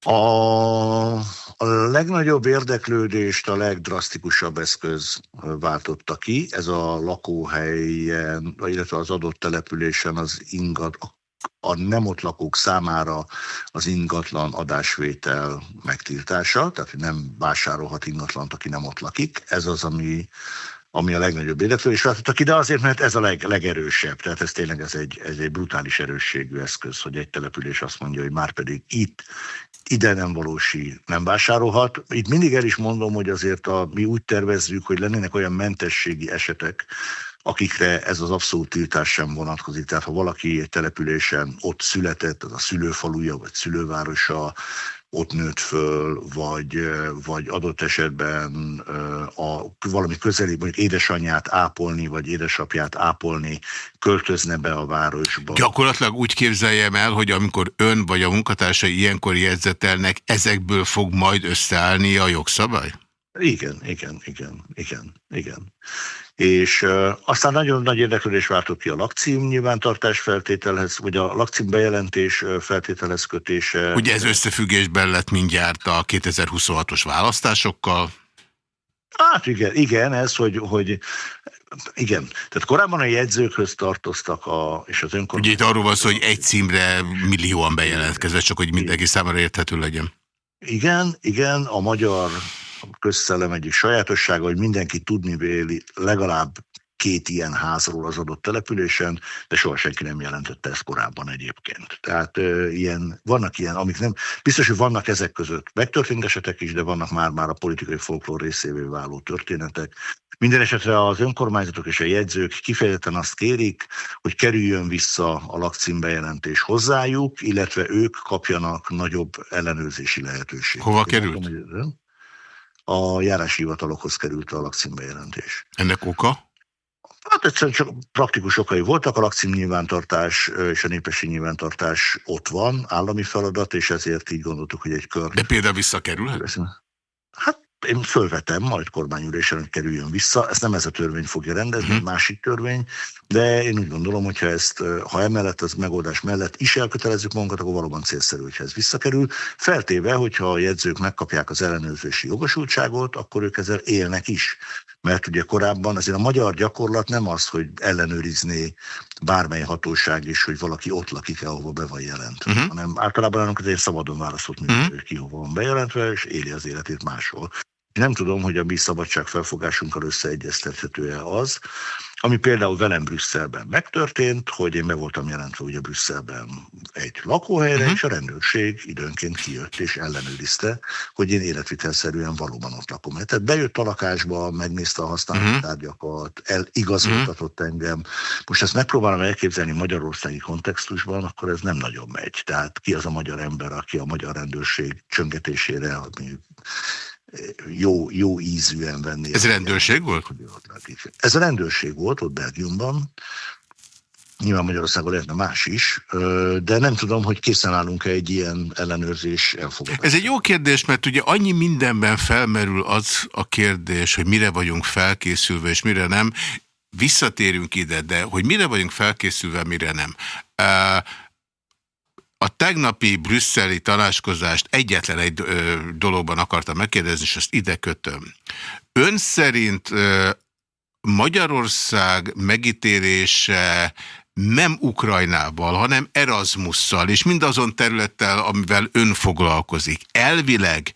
A, a legnagyobb érdeklődést a legdrasztikusabb eszköz váltotta ki. Ez a lakóhelyen, illetve az adott településen az ingat, a nem ott lakók számára az ingatlan adásvétel megtiltása, tehát nem vásárolhat ingatlant, aki nem ott lakik. Ez az, ami, ami a legnagyobb érdeklődés váltotta ki, de azért, mert ez a leg, legerősebb. Tehát ez tényleg ez egy, ez egy brutális erősségű eszköz, hogy egy település azt mondja, hogy már pedig itt ide nem valósi, nem vásárolhat. Itt mindig el is mondom, hogy azért a, mi úgy tervezzük, hogy lennének olyan mentességi esetek, akikre ez az abszolút tiltás sem vonatkozik. Tehát ha valaki egy településen ott született, az a szülőfaluja vagy szülővárosa, ott nőtt föl, vagy, vagy adott esetben a valami közeli, mondjuk édesanyját ápolni, vagy édesapját ápolni, költözne be a városba. Gyakorlatilag úgy képzeljem el, hogy amikor ön vagy a munkatársai ilyenkor jegyzetelnek, ezekből fog majd összeállni a jogszabály? Igen, igen, igen, igen, igen és uh, aztán nagyon nagy érdeklődés váltott ki a lakcím nyilvántartás feltételhez, vagy a lakcím bejelentés feltételhez kötése. Ugye ez összefüggésben lett mindjárt a 2026-os választásokkal? Hát igen, igen, ez, hogy, hogy igen, tehát korábban a jegyzőkhöz tartoztak, a, és az önkormányzat... Ugye itt arról van szó, hogy egy címre millióan bejelentkezett, csak hogy mindenki számára érthető legyen. Igen, igen, a magyar közszellem egyik sajátossága, hogy mindenki tudni véli legalább két ilyen házról az adott településen, de soha senki nem jelentette ezt korábban egyébként. Tehát ö, ilyen, vannak ilyen, amik nem, biztos, hogy vannak ezek között megtörtént esetek is, de vannak már-már a politikai folklór részévé váló történetek. Minden esetre az önkormányzatok és a jegyzők kifejezetten azt kérik, hogy kerüljön vissza a lakcímbejelentés hozzájuk, illetve ők kapjanak nagyobb ellenőrzési lehetőséget. Hova került? A járási hivatalokhoz került a lakcímbejelentés. Ennek oka? Hát egyszerűen csak praktikus okai voltak, a lakcím nyilvántartás és a népesi nyilvántartás ott van, állami feladat, és ezért így gondoltuk, hogy egy kör... De például visszakerülhet? Én fölvetem majd kormányülésen, kerüljön vissza. Ezt nem ez a törvény fogja rendezni, uh-huh. másik törvény, de én úgy gondolom, hogy ha ezt, ha emellett az megoldás mellett is elkötelezzük magunkat, akkor valóban célszerű, hogyha ez visszakerül. Feltéve, hogyha a jegyzők megkapják az ellenőrzési jogosultságot, akkor ők ezzel élnek is. Mert ugye korábban azért a magyar gyakorlat nem az, hogy ellenőrizné bármely hatóság is, hogy valaki ott lakik-e, ahova be van jelentve, uh-huh. hanem általában annak azért szabadon választott működő, uh-huh. ki hova van bejelentve, és éli az életét máshol. Nem tudom, hogy a mi szabadságfelfogásunkkal összeegyeztethető-e az, ami például velem Brüsszelben megtörtént, hogy én be voltam jelentve ugye Brüsszelben egy lakóhelyre, uh-huh. és a rendőrség időnként kijött és ellenőrizte, hogy én életvitelszerűen valóban ott lakom. Tehát bejött a lakásba, megnézte a használt uh-huh. tárgyakat, eligazoltatott uh-huh. engem. Most ezt megpróbálom elképzelni magyarországi kontextusban, akkor ez nem nagyon megy. Tehát ki az a magyar ember, aki a magyar rendőrség csöngetésére, ami jó, jó ízűen venni. Ez rendőrség volt? Ez a rendőrség volt ott Belgiumban, Nyilván Magyarországon lehetne más is, de nem tudom, hogy készen állunk-e egy ilyen ellenőrzés elfogadásra. Ez egy jó kérdés, mert ugye annyi mindenben felmerül az a kérdés, hogy mire vagyunk felkészülve, és mire nem. Visszatérünk ide, de hogy mire vagyunk felkészülve, mire nem. A tegnapi brüsszeli tanácskozást egyetlen egy dologban akartam megkérdezni, és ezt ide kötöm. Ön szerint Magyarország megítélése nem Ukrajnával, hanem Erasmusszal, és mindazon területtel, amivel ön foglalkozik. Elvileg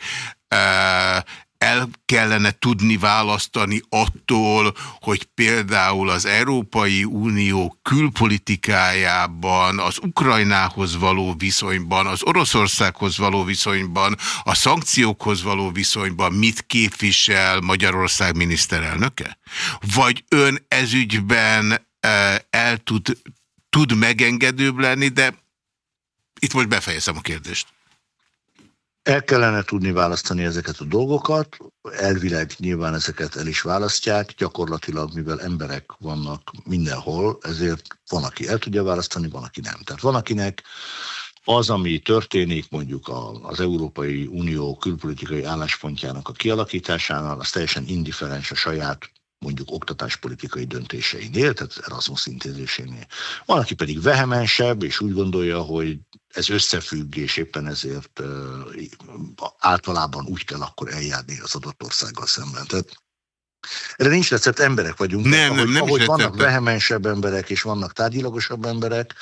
el kellene tudni választani attól, hogy például az Európai Unió külpolitikájában, az Ukrajnához való viszonyban, az Oroszországhoz való viszonyban, a szankciókhoz való viszonyban mit képvisel Magyarország miniszterelnöke? Vagy ön ezügyben el tud, tud megengedőbb lenni, de itt most befejezem a kérdést. El kellene tudni választani ezeket a dolgokat, elvileg nyilván ezeket el is választják, gyakorlatilag, mivel emberek vannak mindenhol, ezért van, aki el tudja választani, van, aki nem. Tehát van, akinek az, ami történik mondjuk az Európai Unió külpolitikai álláspontjának a kialakításánál, az teljesen indiferens a saját mondjuk oktatáspolitikai döntéseinél, tehát Erasmus intézésénél. Van, aki pedig vehemensebb, és úgy gondolja, hogy ez összefügg, és éppen ezért általában úgy kell akkor eljárni az adott országgal szemben. Tehát erre nincs recept, emberek vagyunk. Nem, ahogy, nem, nem ahogy vannak vehemensebb emberek, és vannak tárgyilagosabb emberek,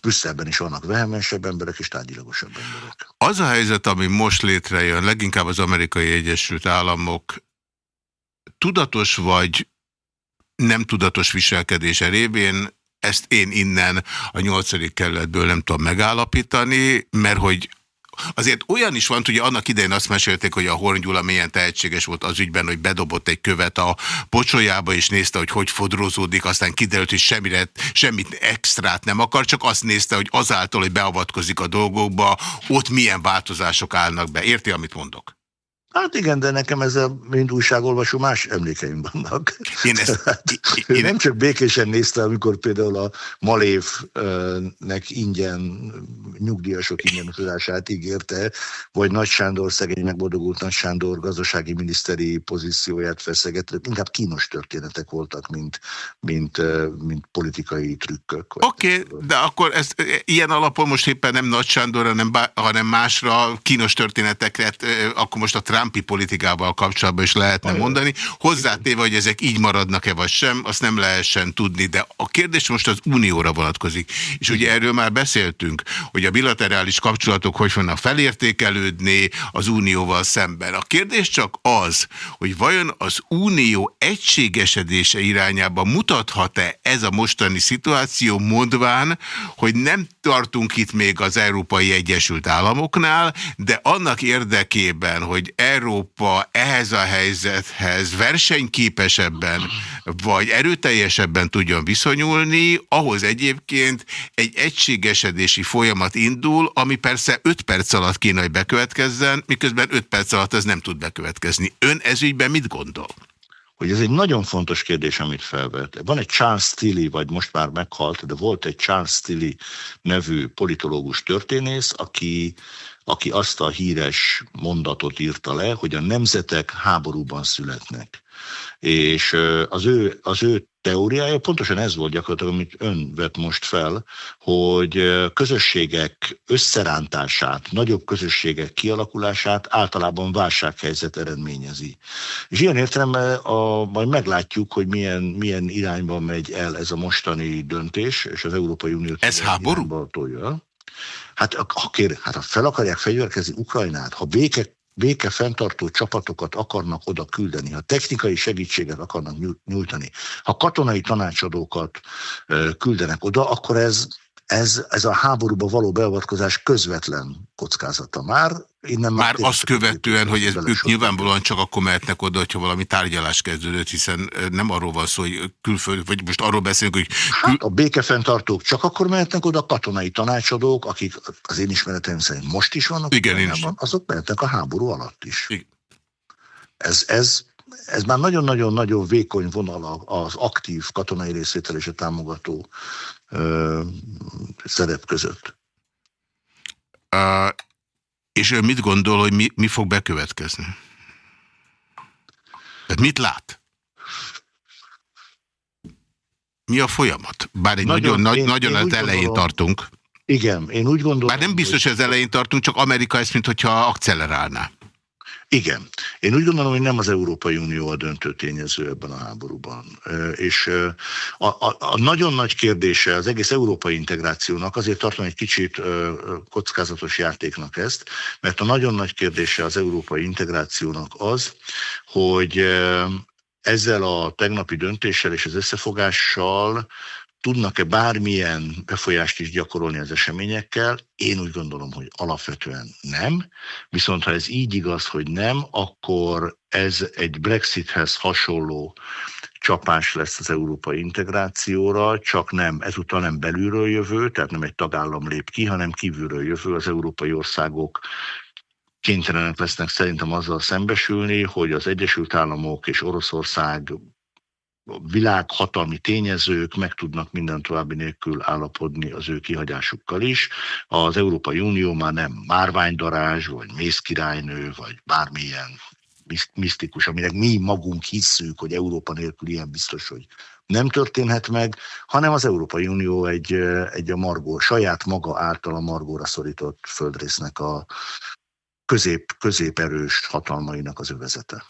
Brüsszelben is vannak vehemensebb emberek, és tárgyilagosabb emberek. Az a helyzet, ami most létrejön, leginkább az amerikai Egyesült Államok tudatos vagy nem tudatos viselkedése révén ezt én innen a nyolcadik kerületből nem tudom megállapítani, mert hogy Azért olyan is van, hogy annak idején azt mesélték, hogy a Horn Gyula milyen tehetséges volt az ügyben, hogy bedobott egy követ a pocsolyába, és nézte, hogy hogy fodrózódik, aztán kiderült, hogy semmire, semmit extrát nem akar, csak azt nézte, hogy azáltal, hogy beavatkozik a dolgokba, ott milyen változások állnak be. Érti, amit mondok? Hát igen, de nekem ez a mind újságolvasó más emlékeim vannak. Én, ezt, én, én nem csak békésen nézte, amikor például a Malévnek ingyen, nyugdíjasok ingyen utazását ígérte, vagy Nagy Sándor, szegény megboldogult Nagy Sándor gazdasági miniszteri pozícióját feszegette. Inkább kínos történetek voltak, mint, mint, mint politikai trükkök. Oké, okay, de akkor ez, ilyen alapon most éppen nem Nagy Sándor, hanem, hanem másra kínos történetekre, akkor most a Trumpi politikával kapcsolatban is lehetne mondani. Hozzátéve, hogy ezek így maradnak-e vagy sem, azt nem lehessen tudni, de a kérdés most az unióra vonatkozik. És ugye erről már beszéltünk, hogy a bilaterális kapcsolatok hogy fognak felértékelődni az unióval szemben. A kérdés csak az, hogy vajon az unió egységesedése irányába mutathat-e ez a mostani szituáció mondván, hogy nem tartunk itt még az Európai Egyesült Államoknál, de annak érdekében, hogy Európa ehhez a helyzethez versenyképesebben vagy erőteljesebben tudjon viszonyulni, ahhoz egyébként egy egységesedési folyamat indul, ami persze 5 perc alatt kéne, hogy bekövetkezzen, miközben 5 perc alatt ez nem tud bekövetkezni. Ön ezügyben mit gondol? hogy ez egy nagyon fontos kérdés, amit felvet. Van egy Charles Tilly, vagy most már meghalt, de volt egy Charles Tilly nevű politológus történész, aki aki azt a híres mondatot írta le, hogy a nemzetek háborúban születnek. És az ő, az ő teóriája pontosan ez volt gyakorlatilag, amit ön vett most fel, hogy közösségek összerántását, nagyobb közösségek kialakulását általában válsághelyzet eredményezi. És ilyen értelemben a, majd meglátjuk, hogy milyen, milyen irányba megy el ez a mostani döntés, és az Európai Unió ez háború? Tolja. Hát ha, kér, hát ha fel akarják fegyverkezni Ukrajnát, ha béke, béke fenntartó csapatokat akarnak oda küldeni, ha technikai segítséget akarnak nyújtani, ha katonai tanácsadókat küldenek oda, akkor ez ez, ez a háborúba való beavatkozás közvetlen kockázata már. Innen már, már azt követően, hogy ez, ők nyilvánvalóan csak akkor mehetnek oda, hogyha valami tárgyalás kezdődött, hiszen nem arról van szó, hogy külföld, vagy most arról beszélünk, hogy... Kül... Hát a békefenntartók csak akkor mehetnek oda, a katonai tanácsadók, akik az én ismereteim szerint most is vannak, Igen, én is. azok mehetnek a háború alatt is. Igen. Ez, ez ez már nagyon-nagyon-nagyon vékony vonal az aktív katonai részvétel és a támogató ö, szerep között. Uh, és ő mit gondol, hogy mi, mi fog bekövetkezni? Tehát mit lát? Mi a folyamat? Bár egy nagyon, nagyon, én, nagyon én az elején gondolom, tartunk. Igen, én úgy gondolom... Bár nem biztos, hogy az elején tartunk, csak Amerika ezt, mintha akcelerálná. Igen. Én úgy gondolom, hogy nem az Európai Unió a döntő tényező ebben a háborúban. És a, a, a nagyon nagy kérdése az egész európai integrációnak, azért tartom egy kicsit kockázatos játéknak ezt, mert a nagyon nagy kérdése az európai integrációnak az, hogy ezzel a tegnapi döntéssel és az összefogással tudnak-e bármilyen befolyást is gyakorolni az eseményekkel? Én úgy gondolom, hogy alapvetően nem. Viszont ha ez így igaz, hogy nem, akkor ez egy Brexithez hasonló csapás lesz az európai integrációra, csak nem, ezúttal nem belülről jövő, tehát nem egy tagállam lép ki, hanem kívülről jövő az európai országok kénytelenek lesznek szerintem azzal szembesülni, hogy az Egyesült Államok és Oroszország világhatalmi tényezők meg tudnak minden további nélkül állapodni az ő kihagyásukkal is. Az Európai Unió már nem márványdarázs, vagy mészkirálynő, vagy bármilyen misztikus, aminek mi magunk hisszük, hogy Európa nélkül ilyen biztos, hogy nem történhet meg, hanem az Európai Unió egy, egy a margó, saját maga által a margóra szorított földrésznek a közép, középerős hatalmainak az övezete.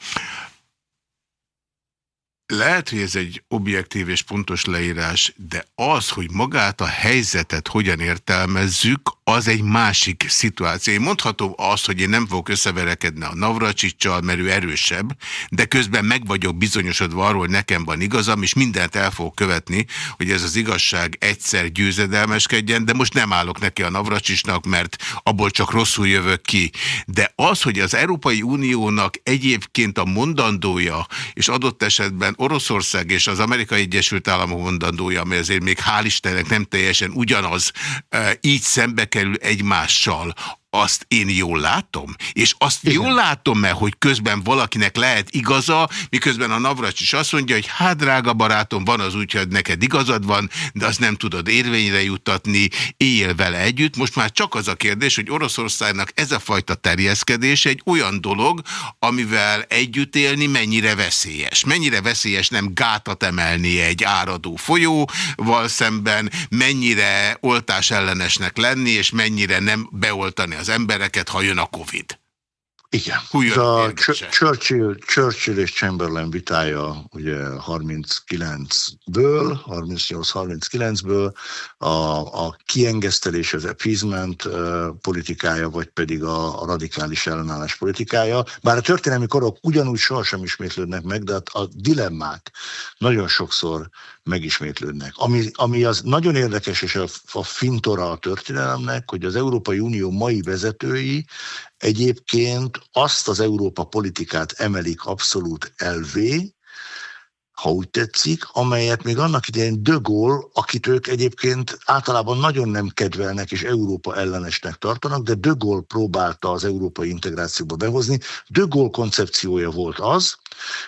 Lehet, hogy ez egy objektív és pontos leírás, de az, hogy magát a helyzetet hogyan értelmezzük, az egy másik szituáció. Én mondhatom azt, hogy én nem fogok összeverekedni a Navracsicsal, mert ő erősebb, de közben meg vagyok bizonyosodva arról, hogy nekem van igazam, és mindent el fogok követni, hogy ez az igazság egyszer győzedelmeskedjen, de most nem állok neki a Navracsisnak, mert abból csak rosszul jövök ki. De az, hogy az Európai Uniónak egyébként a mondandója, és adott esetben Oroszország és az Amerikai Egyesült Államok mondandója, ami azért még hál' Istennek nem teljesen ugyanaz, így szembe kerül egymással, azt én jól látom? És azt Igen. jól látom-e, hogy közben valakinek lehet igaza, miközben a Navracs is azt mondja, hogy hát drága barátom, van az úgy, hogy neked igazad van, de azt nem tudod érvényre juttatni, éljél vele együtt. Most már csak az a kérdés, hogy Oroszországnak ez a fajta terjeszkedés egy olyan dolog, amivel együtt élni mennyire veszélyes. Mennyire veszélyes nem gátat emelni egy áradó folyóval szemben, mennyire oltás ellenesnek lenni, és mennyire nem beoltani az embereket, ha jön a Covid. Igen. a Churchill, Churchill és Chamberlain vitája ugye 39-ből, 38-39-ből a, a kiengesztelés, az appeasement uh, politikája, vagy pedig a, a radikális ellenállás politikája. Bár a történelmi korok ugyanúgy sohasem ismétlődnek meg, de a dilemmák nagyon sokszor megismétlődnek. Ami, ami az nagyon érdekes, és a, a fintora a történelemnek, hogy az Európai Unió mai vezetői egyébként azt az Európa politikát emelik abszolút elvé, ha úgy tetszik, amelyet még annak idején De Gaulle, akit ők egyébként általában nagyon nem kedvelnek és Európa ellenesnek tartanak, de De Gaulle próbálta az európai integrációba behozni. De Gaulle koncepciója volt az,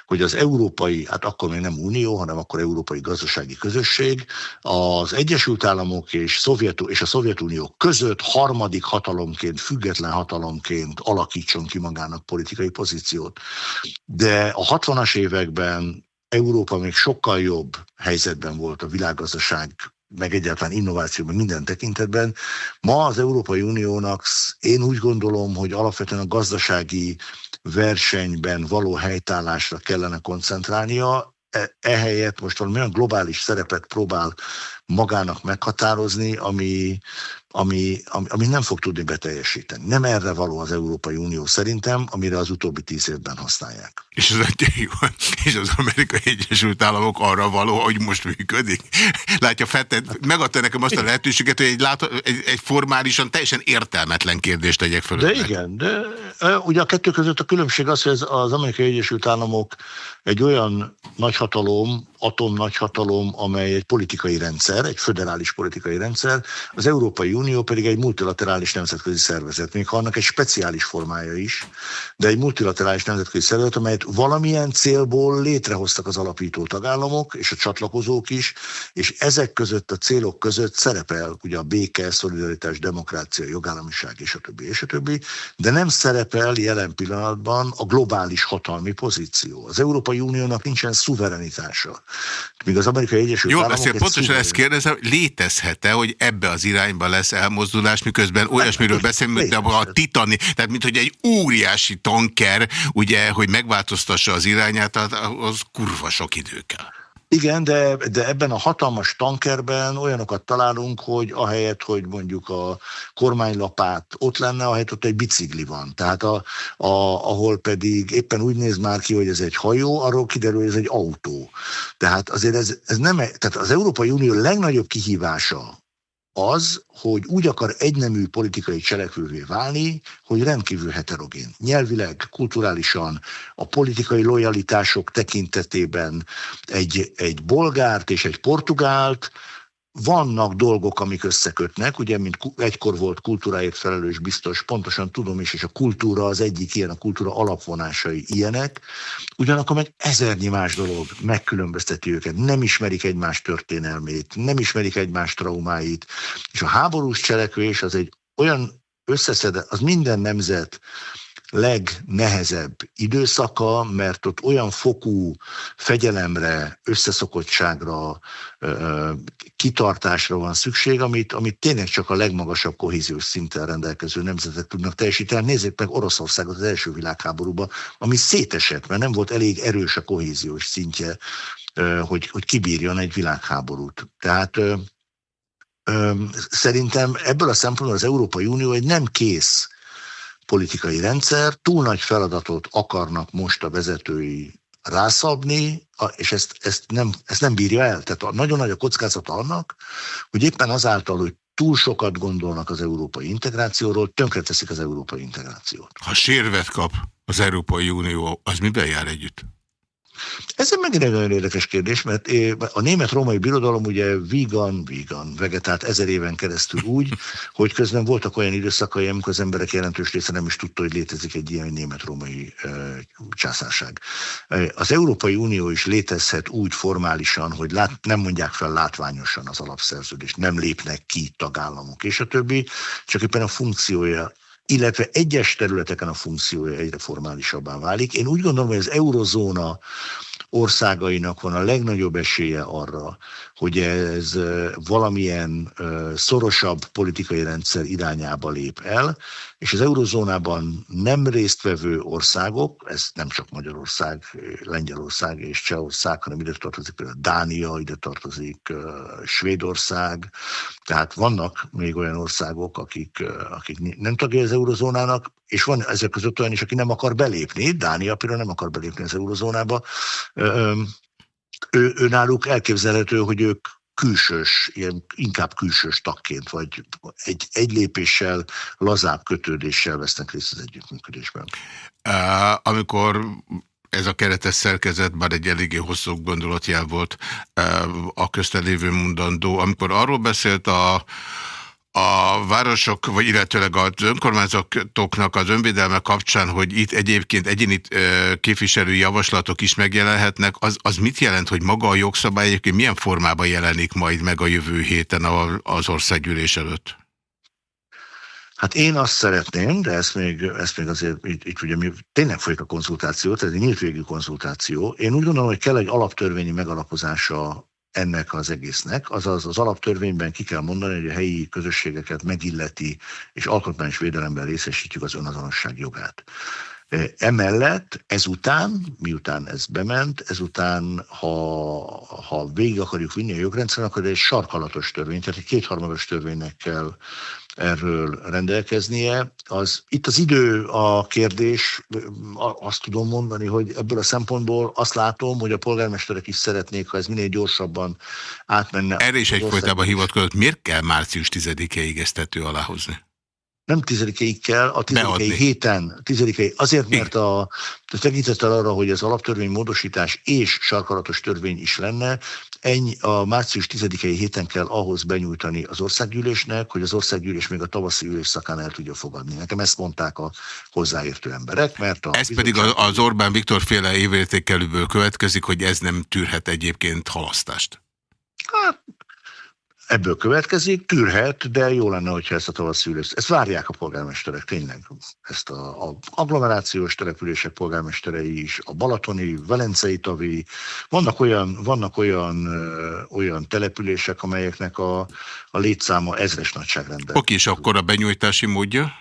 hogy az európai, hát akkor még nem unió, hanem akkor európai gazdasági közösség, az Egyesült Államok és, Szovjet, és a Szovjetunió között harmadik hatalomként, független hatalomként alakítson ki magának politikai pozíciót. De a 60-as években Európa még sokkal jobb helyzetben volt a világgazdaság meg egyáltalán innovációban minden tekintetben. Ma az Európai Uniónak én úgy gondolom, hogy alapvetően a gazdasági versenyben való helytállásra kellene koncentrálnia, e, ehelyett most valami olyan globális szerepet próbál magának meghatározni, ami, ami, ami, ami nem fog tudni beteljesíteni. Nem erre való az Európai Unió szerintem, amire az utóbbi tíz évben használják. És az, és az Amerikai Egyesült Államok arra való, hogy most működik? Látja, Fettet, megadta nekem azt a lehetőséget, hogy egy, lát, egy, egy formálisan teljesen értelmetlen kérdést tegyek fel. De igen, de ugye a kettő között a különbség az, hogy az Amerikai Egyesült Államok egy olyan nagyhatalom, atomnagyhatalom, amely egy politikai rendszer, egy föderális politikai rendszer, az Európai Unió pedig egy multilaterális nemzetközi szervezet, még ha annak egy speciális formája is, de egy multilaterális nemzetközi szervezet, amelyet valamilyen célból létrehoztak az alapító tagállamok és a csatlakozók is, és ezek között a célok között szerepel ugye a béke, szolidaritás, demokrácia, jogállamiság és a többi, és a többi, de nem szerepel jelen pillanatban a globális hatalmi pozíció. Az Európai Uniónak nincsen szuverenitása. Míg az amerikai Egyesült Jó, Államok... Jó, pontosan szuverén... ezt kérdezem, létezhet-e, hogy ebbe az irányba lesz elmozdulás, miközben olyasmiről beszélünk, mint a titani, tehát mint hogy egy óriási tanker, ugye, hogy megváltoztassa az irányát, az kurva sok idő kell. Igen, de, de ebben a hatalmas tankerben olyanokat találunk, hogy ahelyett, hogy mondjuk a kormánylapát ott lenne, ahelyett ott egy bicikli van. Tehát a, a, ahol pedig éppen úgy néz már ki, hogy ez egy hajó, arról kiderül, hogy ez egy autó. Tehát azért ez, ez nem, tehát az Európai Unió legnagyobb kihívása az, hogy úgy akar egynemű politikai cselekvővé válni, hogy rendkívül heterogén. Nyelvileg, kulturálisan, a politikai lojalitások tekintetében egy, egy bolgárt és egy portugált, vannak dolgok, amik összekötnek, ugye, mint egykor volt kultúráért felelős biztos, pontosan tudom is, és a kultúra az egyik ilyen, a kultúra alapvonásai ilyenek, ugyanakkor meg ezernyi más dolog megkülönbözteti őket, nem ismerik egymás történelmét, nem ismerik egymás traumáit, és a háborús cselekvés az egy olyan összeszed, az minden nemzet legnehezebb időszaka, mert ott olyan fokú fegyelemre, összeszokottságra, kitartásra van szükség, amit, amit tényleg csak a legmagasabb kohéziós szinten rendelkező nemzetek tudnak teljesíteni. Nézzék meg Oroszországot az első világháborúban, ami szétesett, mert nem volt elég erős a kohéziós szintje, hogy, hogy kibírjon egy világháborút. Tehát szerintem ebből a szempontból az Európai Unió egy nem kész politikai rendszer, túl nagy feladatot akarnak most a vezetői rászabni, és ezt, ezt, nem, ezt nem bírja el. Tehát nagyon nagy a kockázata annak, hogy éppen azáltal, hogy túl sokat gondolnak az európai integrációról, tönkreteszik az európai integrációt. Ha sérvet kap az Európai Unió, az miben jár együtt? Ez megint egy nagyon érdekes kérdés, mert a német-római birodalom ugye vegan, vegan, vegetált ezer éven keresztül úgy, hogy közben voltak olyan időszakai, amikor az emberek jelentős része nem is tudta, hogy létezik egy ilyen német-római e, császárság. Az Európai Unió is létezhet úgy formálisan, hogy lát, nem mondják fel látványosan az alapszerződést, nem lépnek ki tagállamok, és a többi, csak éppen a funkciója illetve egyes területeken a funkciója egyre formálisabbá válik. Én úgy gondolom, hogy az eurozóna országainak van a legnagyobb esélye arra, hogy ez valamilyen szorosabb politikai rendszer irányába lép el, és az eurozónában nem résztvevő országok, ez nem csak Magyarország, Lengyelország és Csehország, hanem ide tartozik például Dánia, ide tartozik Svédország, tehát vannak még olyan országok, akik, akik nem tagja az eurozónának, és van ezek között olyan is, aki nem akar belépni, Dánia például nem akar belépni az eurozónába, ő, náluk elképzelhető, hogy ők külsős, ilyen inkább külsős tagként, vagy egy, egy lépéssel, lazább kötődéssel vesznek részt az együttműködésben. Amikor ez a keretes szerkezet, bár egy eléggé hosszú gondolatjel volt a köztelévő mondandó, amikor arról beszélt a a városok, vagy illetőleg az önkormányzatoknak az önvédelme kapcsán, hogy itt egyébként egyéni képviselői javaslatok is megjelenhetnek, az, az mit jelent, hogy maga a jogszabály egyébként milyen formában jelenik majd meg a jövő héten az országgyűlés előtt? Hát én azt szeretném, de ezt még, ezt még azért itt, itt ugye mi, tényleg folyik a konzultáció, tehát egy nyílt végű konzultáció. Én úgy gondolom, hogy kell egy alaptörvényi megalapozása ennek az egésznek, azaz az alaptörvényben ki kell mondani, hogy a helyi közösségeket megilleti és alkotmányos védelemben részesítjük az önazonosság jogát. Emellett ezután, miután ez bement, ezután, ha, ha végig akarjuk vinni a jogrendszeren, akkor egy sarkalatos törvény, tehát egy kétharmados törvénynek kell erről rendelkeznie. Az, itt az idő a kérdés, azt tudom mondani, hogy ebből a szempontból azt látom, hogy a polgármesterek is szeretnék, ha ez minél gyorsabban átmenne. Erre is egyfolytában hivatkozott. Miért kell március 10-ig ezt tető aláhozni? Nem tizedikéig kell, a tizedikei héten, tizedikei, azért, mert a, tekintettel arra, hogy ez alaptörvény módosítás és sarkaratos törvény is lenne, ennyi, a március 10-i héten kell ahhoz benyújtani az országgyűlésnek, hogy az országgyűlés még a tavaszi ülés szakán el tudja fogadni. Nekem ezt mondták a hozzáértő emberek, mert a Ez pedig az Orbán Viktor féle évértékelőből következik, hogy ez nem tűrhet egyébként halasztást. Hát ebből következik, tűrhet, de jó lenne, hogyha ezt a tavaszi ülést, ezt várják a polgármesterek tényleg, ezt a, a agglomerációs települések polgármesterei is, a balatoni, velencei tavi, vannak olyan, vannak olyan, ö, olyan települések, amelyeknek a, a létszáma ezres nagyságrendben. Oké, és akkor a benyújtási módja?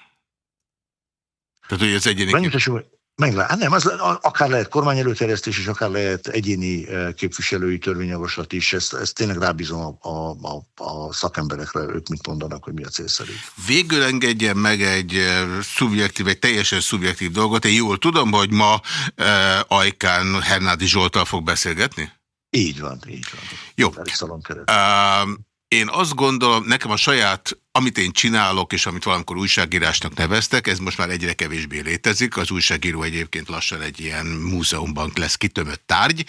Tehát, hogy az egyéni... Benyújtási módja Meglá... Hát nem, az akár lehet kormányelőterjesztés, és akár lehet egyéni eh, képviselői törvényjavaslat is. Ezt, ezt tényleg rábízom a, a, a, a szakemberekre, ők mit mondanak, hogy mi a célszerű. Végül engedjen meg egy eh, szubjektív, egy teljesen szubjektív dolgot. Én jól tudom, hogy ma uh, Ajkán Hernádi Zsoltal fog beszélgetni? Így van, így van. Jó. Uh, én azt gondolom, nekem a saját, amit én csinálok, és amit valamikor újságírásnak neveztek, ez most már egyre kevésbé létezik. Az újságíró egyébként lassan egy ilyen múzeumban lesz kitömött tárgy.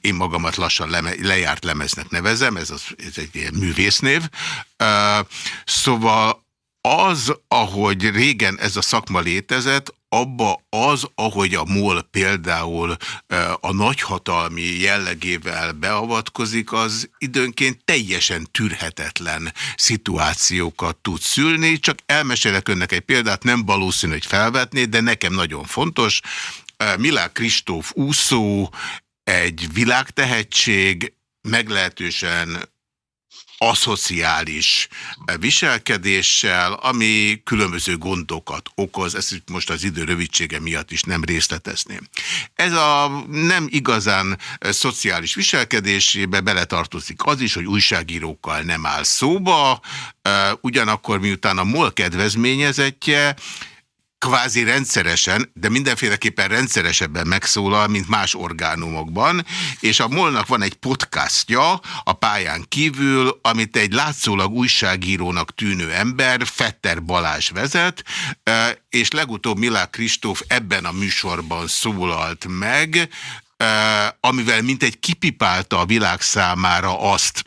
Én magamat lassan leme, lejárt lemeznek nevezem, ez, az, ez egy ilyen művésznév. Szóval az, ahogy régen ez a szakma létezett, abba az, ahogy a MOL például a nagyhatalmi jellegével beavatkozik, az időnként teljesen tűrhetetlen szituációkat tud szülni. Csak elmesélek önnek egy példát, nem valószínű, hogy felvetné, de nekem nagyon fontos. Milák Kristóf úszó, egy világtehetség, meglehetősen aszociális viselkedéssel, ami különböző gondokat okoz, ezt most az idő rövidsége miatt is nem részletezném. Ez a nem igazán szociális viselkedésébe beletartozik az is, hogy újságírókkal nem áll szóba, ugyanakkor miután a MOL kedvezményezetje, kvázi rendszeresen, de mindenféleképpen rendszeresebben megszólal, mint más orgánumokban, és a Molnak van egy podcastja a pályán kívül, amit egy látszólag újságírónak tűnő ember, Fetter Balázs vezet, és legutóbb Milák Kristóf ebben a műsorban szólalt meg, amivel mint egy kipipálta a világ számára azt,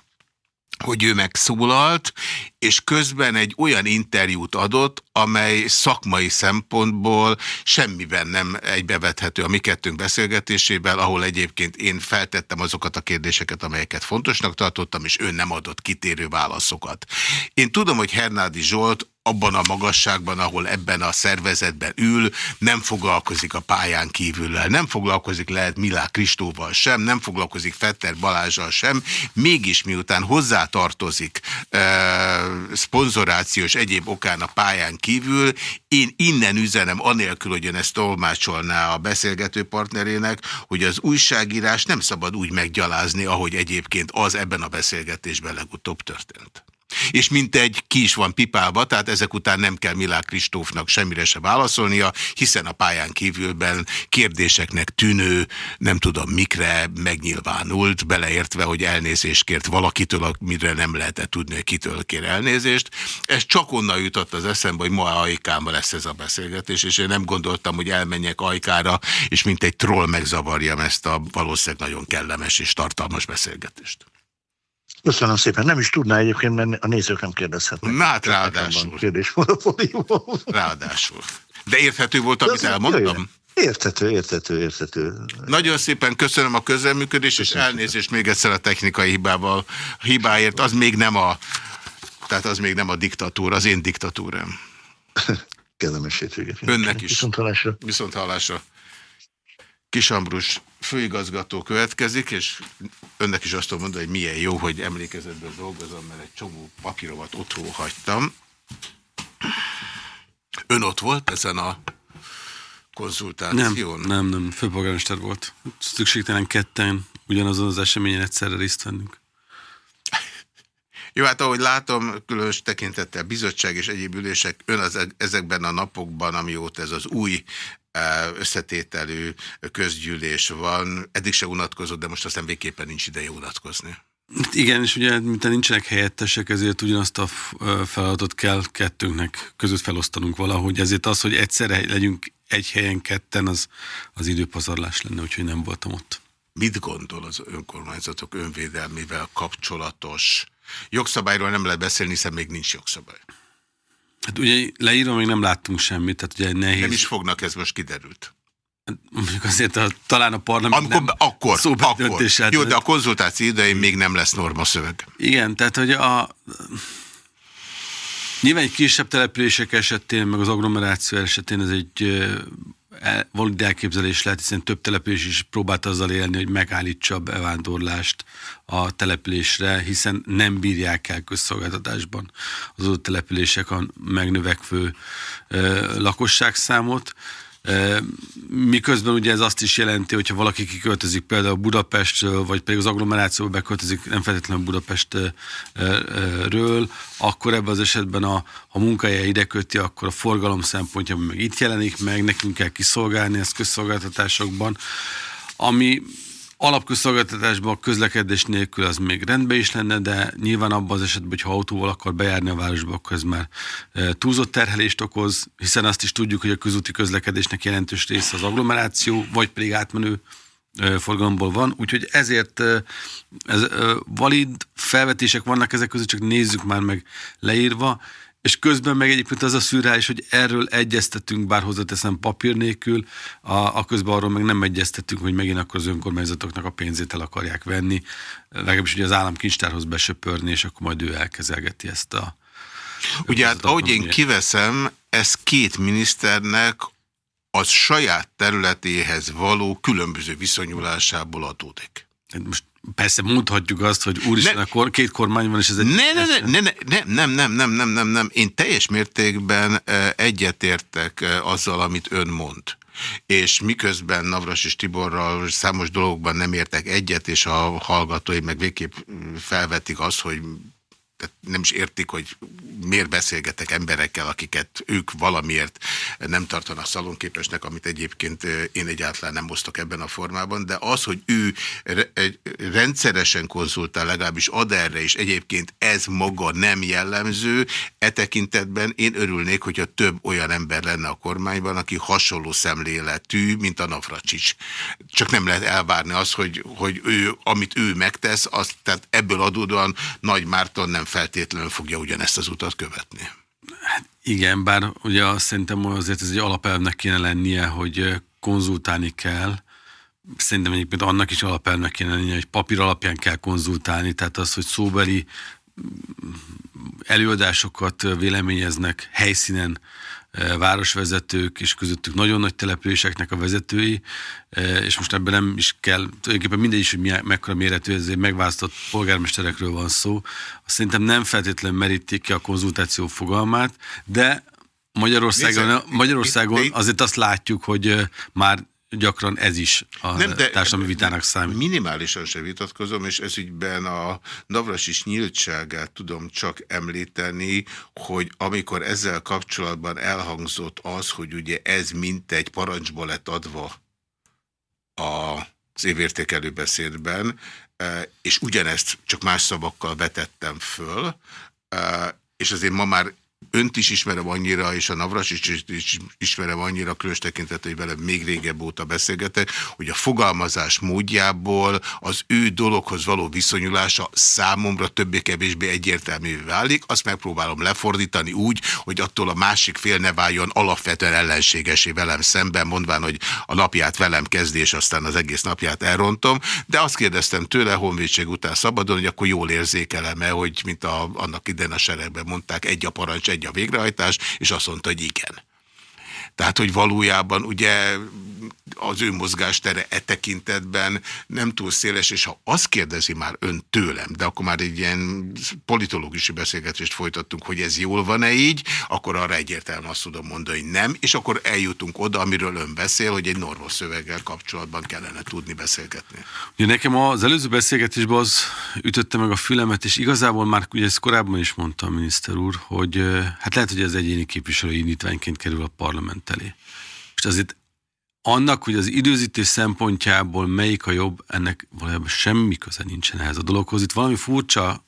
hogy ő megszólalt, és közben egy olyan interjút adott, amely szakmai szempontból semmiben nem egybevethető a mi kettőnk beszélgetésével, ahol egyébként én feltettem azokat a kérdéseket, amelyeket fontosnak tartottam, és ő nem adott kitérő válaszokat. Én tudom, hogy Hernádi Zsolt abban a magasságban, ahol ebben a szervezetben ül, nem foglalkozik a pályán kívüllel, nem foglalkozik lehet Milá Kristóval sem, nem foglalkozik Fetter Balázsal sem, mégis miután hozzátartozik e, szponzorációs egyéb okán a pályán kívül, én innen üzenem, anélkül, hogy ön ezt tolmácsolná a beszélgető partnerének, hogy az újságírás nem szabad úgy meggyalázni, ahogy egyébként az ebben a beszélgetésben legutóbb történt. És mint egy ki is van pipálva, tehát ezek után nem kell Milák Kristófnak semmire se válaszolnia, hiszen a pályán kívülben kérdéseknek tűnő, nem tudom mikre megnyilvánult, beleértve, hogy elnézést kért valakitől, mire nem lehetett tudni, hogy kitől kér elnézést. Ez csak onnan jutott az eszembe, hogy ma Ajkában lesz ez a beszélgetés, és én nem gondoltam, hogy elmenjek Ajkára, és mint egy troll megzavarjam ezt a valószínűleg nagyon kellemes és tartalmas beszélgetést. Köszönöm szépen. Nem is tudná egyébként, mert a nézők nem kérdezhetnek. Na hát ráadásul. Kérdés Ráadásul. De érthető volt, amit elmondtam? Érthető, érthető, érthető. Nagyon szépen köszönöm a közelműködést, és elnézést még egyszer a technikai hibával, hibáért. Az még nem a, tehát az még nem a diktatúra, az én diktatúrám. Kellemes hétvégét. Önnek is. Viszont hallásra. Viszont hallásra. Kisambrus főigazgató következik, és önnek is azt tudom mondani, hogy milyen jó, hogy emlékezetben dolgozom, mert egy csomó papíromat otthon hagytam. Ön ott volt ezen a konzultáción? Nem, nem, nem, főpolgármester volt. Szükségtelen ketten ugyanazon az eseményen egyszerre részt vennünk. Jó, hát ahogy látom, különös tekintettel bizottság és egyéb ülések, ön az, e- ezekben a napokban, amióta ez az új összetételű közgyűlés van. Eddig se unatkozott, de most aztán végképpen nincs ideje unatkozni. Igen, és ugye, mint nincsenek helyettesek, ezért ugyanazt a feladatot kell kettőnknek között felosztanunk valahogy. Ezért az, hogy egyszerre legyünk egy helyen ketten, az, az időpazarlás lenne, úgyhogy nem voltam ott. Mit gondol az önkormányzatok önvédelmével kapcsolatos jogszabályról nem lehet beszélni, hiszen még nincs jogszabály? Hát ugye leírva még nem láttunk semmit, tehát ugye nehéz. Nem is fognak, ez most kiderült. Hát mondjuk azért a, talán a parlament Amikor, nem akkor, akkor. Hát Jó, de a konzultáció idején még nem lesz normaszöveg. Igen, tehát hogy a... Nyilván egy kisebb települések esetén, meg az agglomeráció esetén ez egy valódi elképzelés lehet, hiszen több település is próbált azzal élni, hogy megállítsa a bevándorlást a településre, hiszen nem bírják el közszolgáltatásban az adott települések a megnövekvő lakosságszámot. Miközben ugye ez azt is jelenti, hogyha valaki kiköltözik például Budapestről, vagy pedig az agglomerációba beköltözik, nem feltétlenül Budapestről, akkor ebben az esetben a, a munkahelye ide köti, akkor a forgalom szempontjából meg itt jelenik meg, nekünk kell kiszolgálni ezt közszolgáltatásokban, ami alapközszolgáltatásban a közlekedés nélkül az még rendben is lenne, de nyilván abban az esetben, hogy ha autóval akar bejárni a városba, akkor ez már e, túlzott terhelést okoz, hiszen azt is tudjuk, hogy a közúti közlekedésnek jelentős része az agglomeráció, vagy pedig átmenő e, forgalomból van, úgyhogy ezért e, ez, valid felvetések vannak ezek között, csak nézzük már meg leírva, és közben meg egyébként az a szürreális, hogy erről egyeztetünk, bár hozzáteszem papír nélkül, a, a közben arról meg nem egyeztetünk, hogy megint akkor az önkormányzatoknak a pénzét el akarják venni, legalábbis ugye az államkincstárhoz besöpörni, és akkor majd ő elkezelgeti ezt a... Ugye hát ahogy én kiveszem, ez két miniszternek az saját területéhez való különböző viszonyulásából adódik. Hát most Persze mondhatjuk azt, hogy úristen, akkor két kormány van, és ez egy... Ne, ne, ne, ne, ne, nem, nem, nem, nem, nem, nem. Én teljes mértékben egyetértek azzal, amit ön mond. És miközben Navras és Tiborral számos dologban nem értek egyet, és a hallgatói meg végképp felvetik azt, hogy tehát nem is értik, hogy miért beszélgetek emberekkel, akiket ők valamiért nem tartanak szalonképesnek, amit egyébként én egyáltalán nem osztok ebben a formában, de az, hogy ő rendszeresen konzultál, legalábbis ad erre, és egyébként ez maga nem jellemző, e tekintetben én örülnék, hogyha több olyan ember lenne a kormányban, aki hasonló szemléletű, mint a Navracsics. Csak nem lehet elvárni azt, hogy, hogy ő, amit ő megtesz, azt, tehát ebből adódóan Nagy Márton nem feltétlenül fogja ugyanezt az utat követni. Hát igen, bár ugye szerintem azért ez egy alapelvnek kéne lennie, hogy konzultálni kell. Szerintem egyébként annak is alapelvnek kéne lennie, hogy papír alapján kell konzultálni, tehát az, hogy szóbeli előadásokat véleményeznek helyszínen városvezetők, és közöttük nagyon nagy településeknek a vezetői, és most ebben nem is kell, tulajdonképpen mindegy is, hogy mi, mekkora méretű, ezért megválasztott polgármesterekről van szó. Azt szerintem nem feltétlenül merítik ki a konzultáció fogalmát, de Magyarországon, Magyarországon azért azt látjuk, hogy már gyakran ez is a nem, de társadalmi vitának számít. Minimálisan se vitatkozom, és ez ügyben a Navras is nyíltságát tudom csak említeni, hogy amikor ezzel kapcsolatban elhangzott az, hogy ugye ez mint egy parancsba lett adva az évértékelő beszédben, e, és ugyanezt csak más szavakkal vetettem föl, e, és azért ma már önt is ismerem annyira, és a Navras is, is ismerem annyira, különös tekintet, hogy vele még régebb óta beszélgetek, hogy a fogalmazás módjából az ő dologhoz való viszonyulása számomra többé-kevésbé egyértelmű válik. Azt megpróbálom lefordítani úgy, hogy attól a másik fél ne váljon alapvetően ellenségesé velem szemben, mondván, hogy a napját velem kezdi, és aztán az egész napját elrontom. De azt kérdeztem tőle honvédség után szabadon, hogy akkor jól érzékelem-e, hogy mint a, annak idején a seregben mondták, egy a parancs, egy a végrehajtás, és azt mondta, hogy igen. Tehát, hogy valójában ugye az ő mozgástere e tekintetben nem túl széles, és ha azt kérdezi már ön tőlem, de akkor már egy ilyen politológusi beszélgetést folytattunk, hogy ez jól van-e így, akkor arra egyértelműen azt tudom mondani, hogy nem, és akkor eljutunk oda, amiről ön beszél, hogy egy norvos szöveggel kapcsolatban kellene tudni beszélgetni. Ugye nekem az előző beszélgetésben az ütötte meg a fülemet, és igazából már ugye ezt korábban is mondta a miniszter úr, hogy hát lehet, hogy ez egyéni képviselői indítványként kerül a parlament elé. És azért annak, hogy az időzítés szempontjából melyik a jobb, ennek valójában semmi köze nincsen ehhez a dologhoz. Itt valami furcsa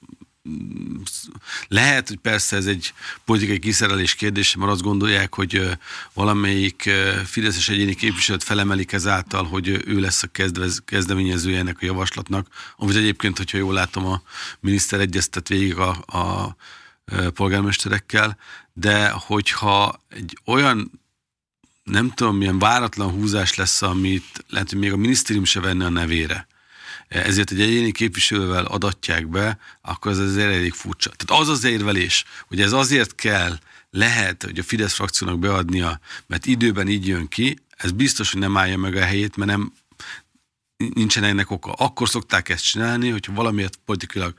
lehet, hogy persze ez egy politikai kiszerelés kérdése, mert azt gondolják, hogy valamelyik Fideszes egyéni képviselőt felemelik ezáltal, hogy ő lesz a kezdeményezője ennek a javaslatnak, amit egyébként, hogyha jól látom, a miniszter egyeztet végig a, a polgármesterekkel, de hogyha egy olyan nem tudom, milyen váratlan húzás lesz, amit lehet, hogy még a minisztérium se venne a nevére, ezért egy egyéni képviselővel adatják be, akkor ez azért elég furcsa. Tehát az az érvelés, hogy ez azért kell, lehet, hogy a Fidesz frakciónak beadnia, mert időben így jön ki, ez biztos, hogy nem állja meg a helyét, mert nem nincsen ennek oka. Akkor szokták ezt csinálni, hogyha valamiért politikailag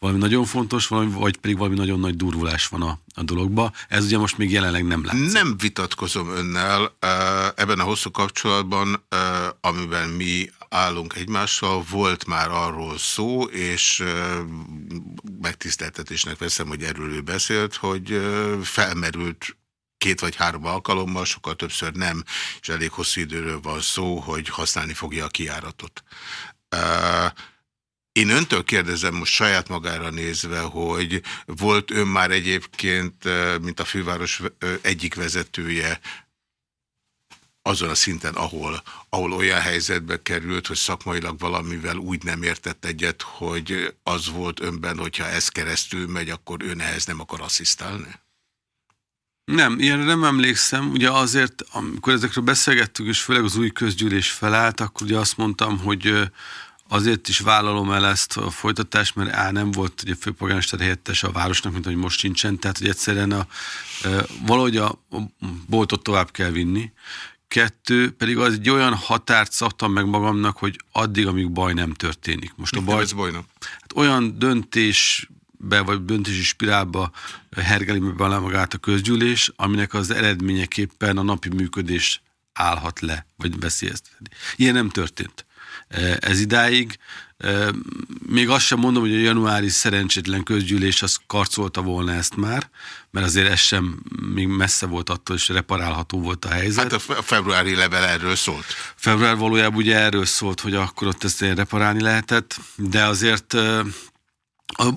valami nagyon fontos, valami, vagy pedig valami nagyon nagy durvulás van a, a dologba. Ez ugye most még jelenleg nem látszik. Nem vitatkozom önnel ebben a hosszú kapcsolatban, amiben mi állunk egymással, volt már arról szó, és megtiszteltetésnek veszem, hogy erről ő beszélt, hogy felmerült két vagy három alkalommal, sokkal többször nem, és elég hosszú időről van szó, hogy használni fogja a kiáratot. Én öntől kérdezem most saját magára nézve, hogy volt ön már egyébként, mint a főváros egyik vezetője, azon a szinten, ahol, ahol olyan helyzetbe került, hogy szakmailag valamivel úgy nem értett egyet, hogy az volt önben, hogyha ez keresztül megy, akkor ön ehhez nem akar asszisztálni? Nem, ilyenre nem emlékszem. Ugye azért, amikor ezekről beszélgettünk, és főleg az új közgyűlés felállt, akkor ugye azt mondtam, hogy azért is vállalom el ezt a folytatást, mert á, nem volt ugye főpolgármester helyettes a városnak, mint hogy most sincsen, tehát hogy egyszerűen a, valahogy a, boltot tovább kell vinni. Kettő, pedig az egy olyan határt szabtam meg magamnak, hogy addig, amíg baj nem történik. Most a baj, bajnak? Hát olyan döntésbe, vagy döntési spirálba hergeli bele magát a közgyűlés, aminek az eredményeképpen a napi működés állhat le, vagy veszélyezteti. Ilyen nem történt ez idáig. Még azt sem mondom, hogy a januári szerencsétlen közgyűlés az karcolta volna ezt már, mert azért ez sem még messze volt attól, és reparálható volt a helyzet. Hát a februári level erről szólt. Február valójában ugye erről szólt, hogy akkor ott ezt reparálni lehetett, de azért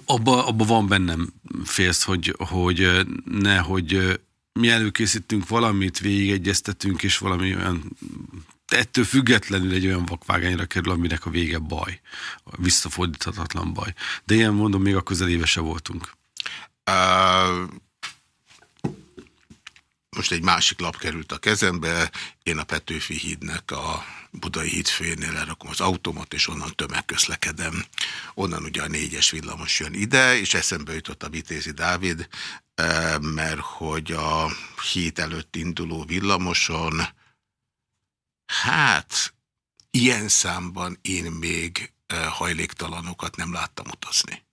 abban abba van bennem félsz, hogy, hogy ne, hogy mi előkészítünk valamit, végigegyeztetünk, és valami olyan ettől függetlenül egy olyan vakvágányra kerül, aminek a vége baj, visszafordíthatatlan baj. De ilyen mondom, még a közeléve se voltunk. Uh, most egy másik lap került a kezembe, én a Petőfi hídnek a Budai hídfőjénél elrakom az automat, és onnan tömegközlekedem. Onnan ugye a négyes villamos jön ide, és eszembe jutott a Vitézi Dávid, mert hogy a híd előtt induló villamoson Hát, ilyen számban én még hajléktalanokat nem láttam utazni.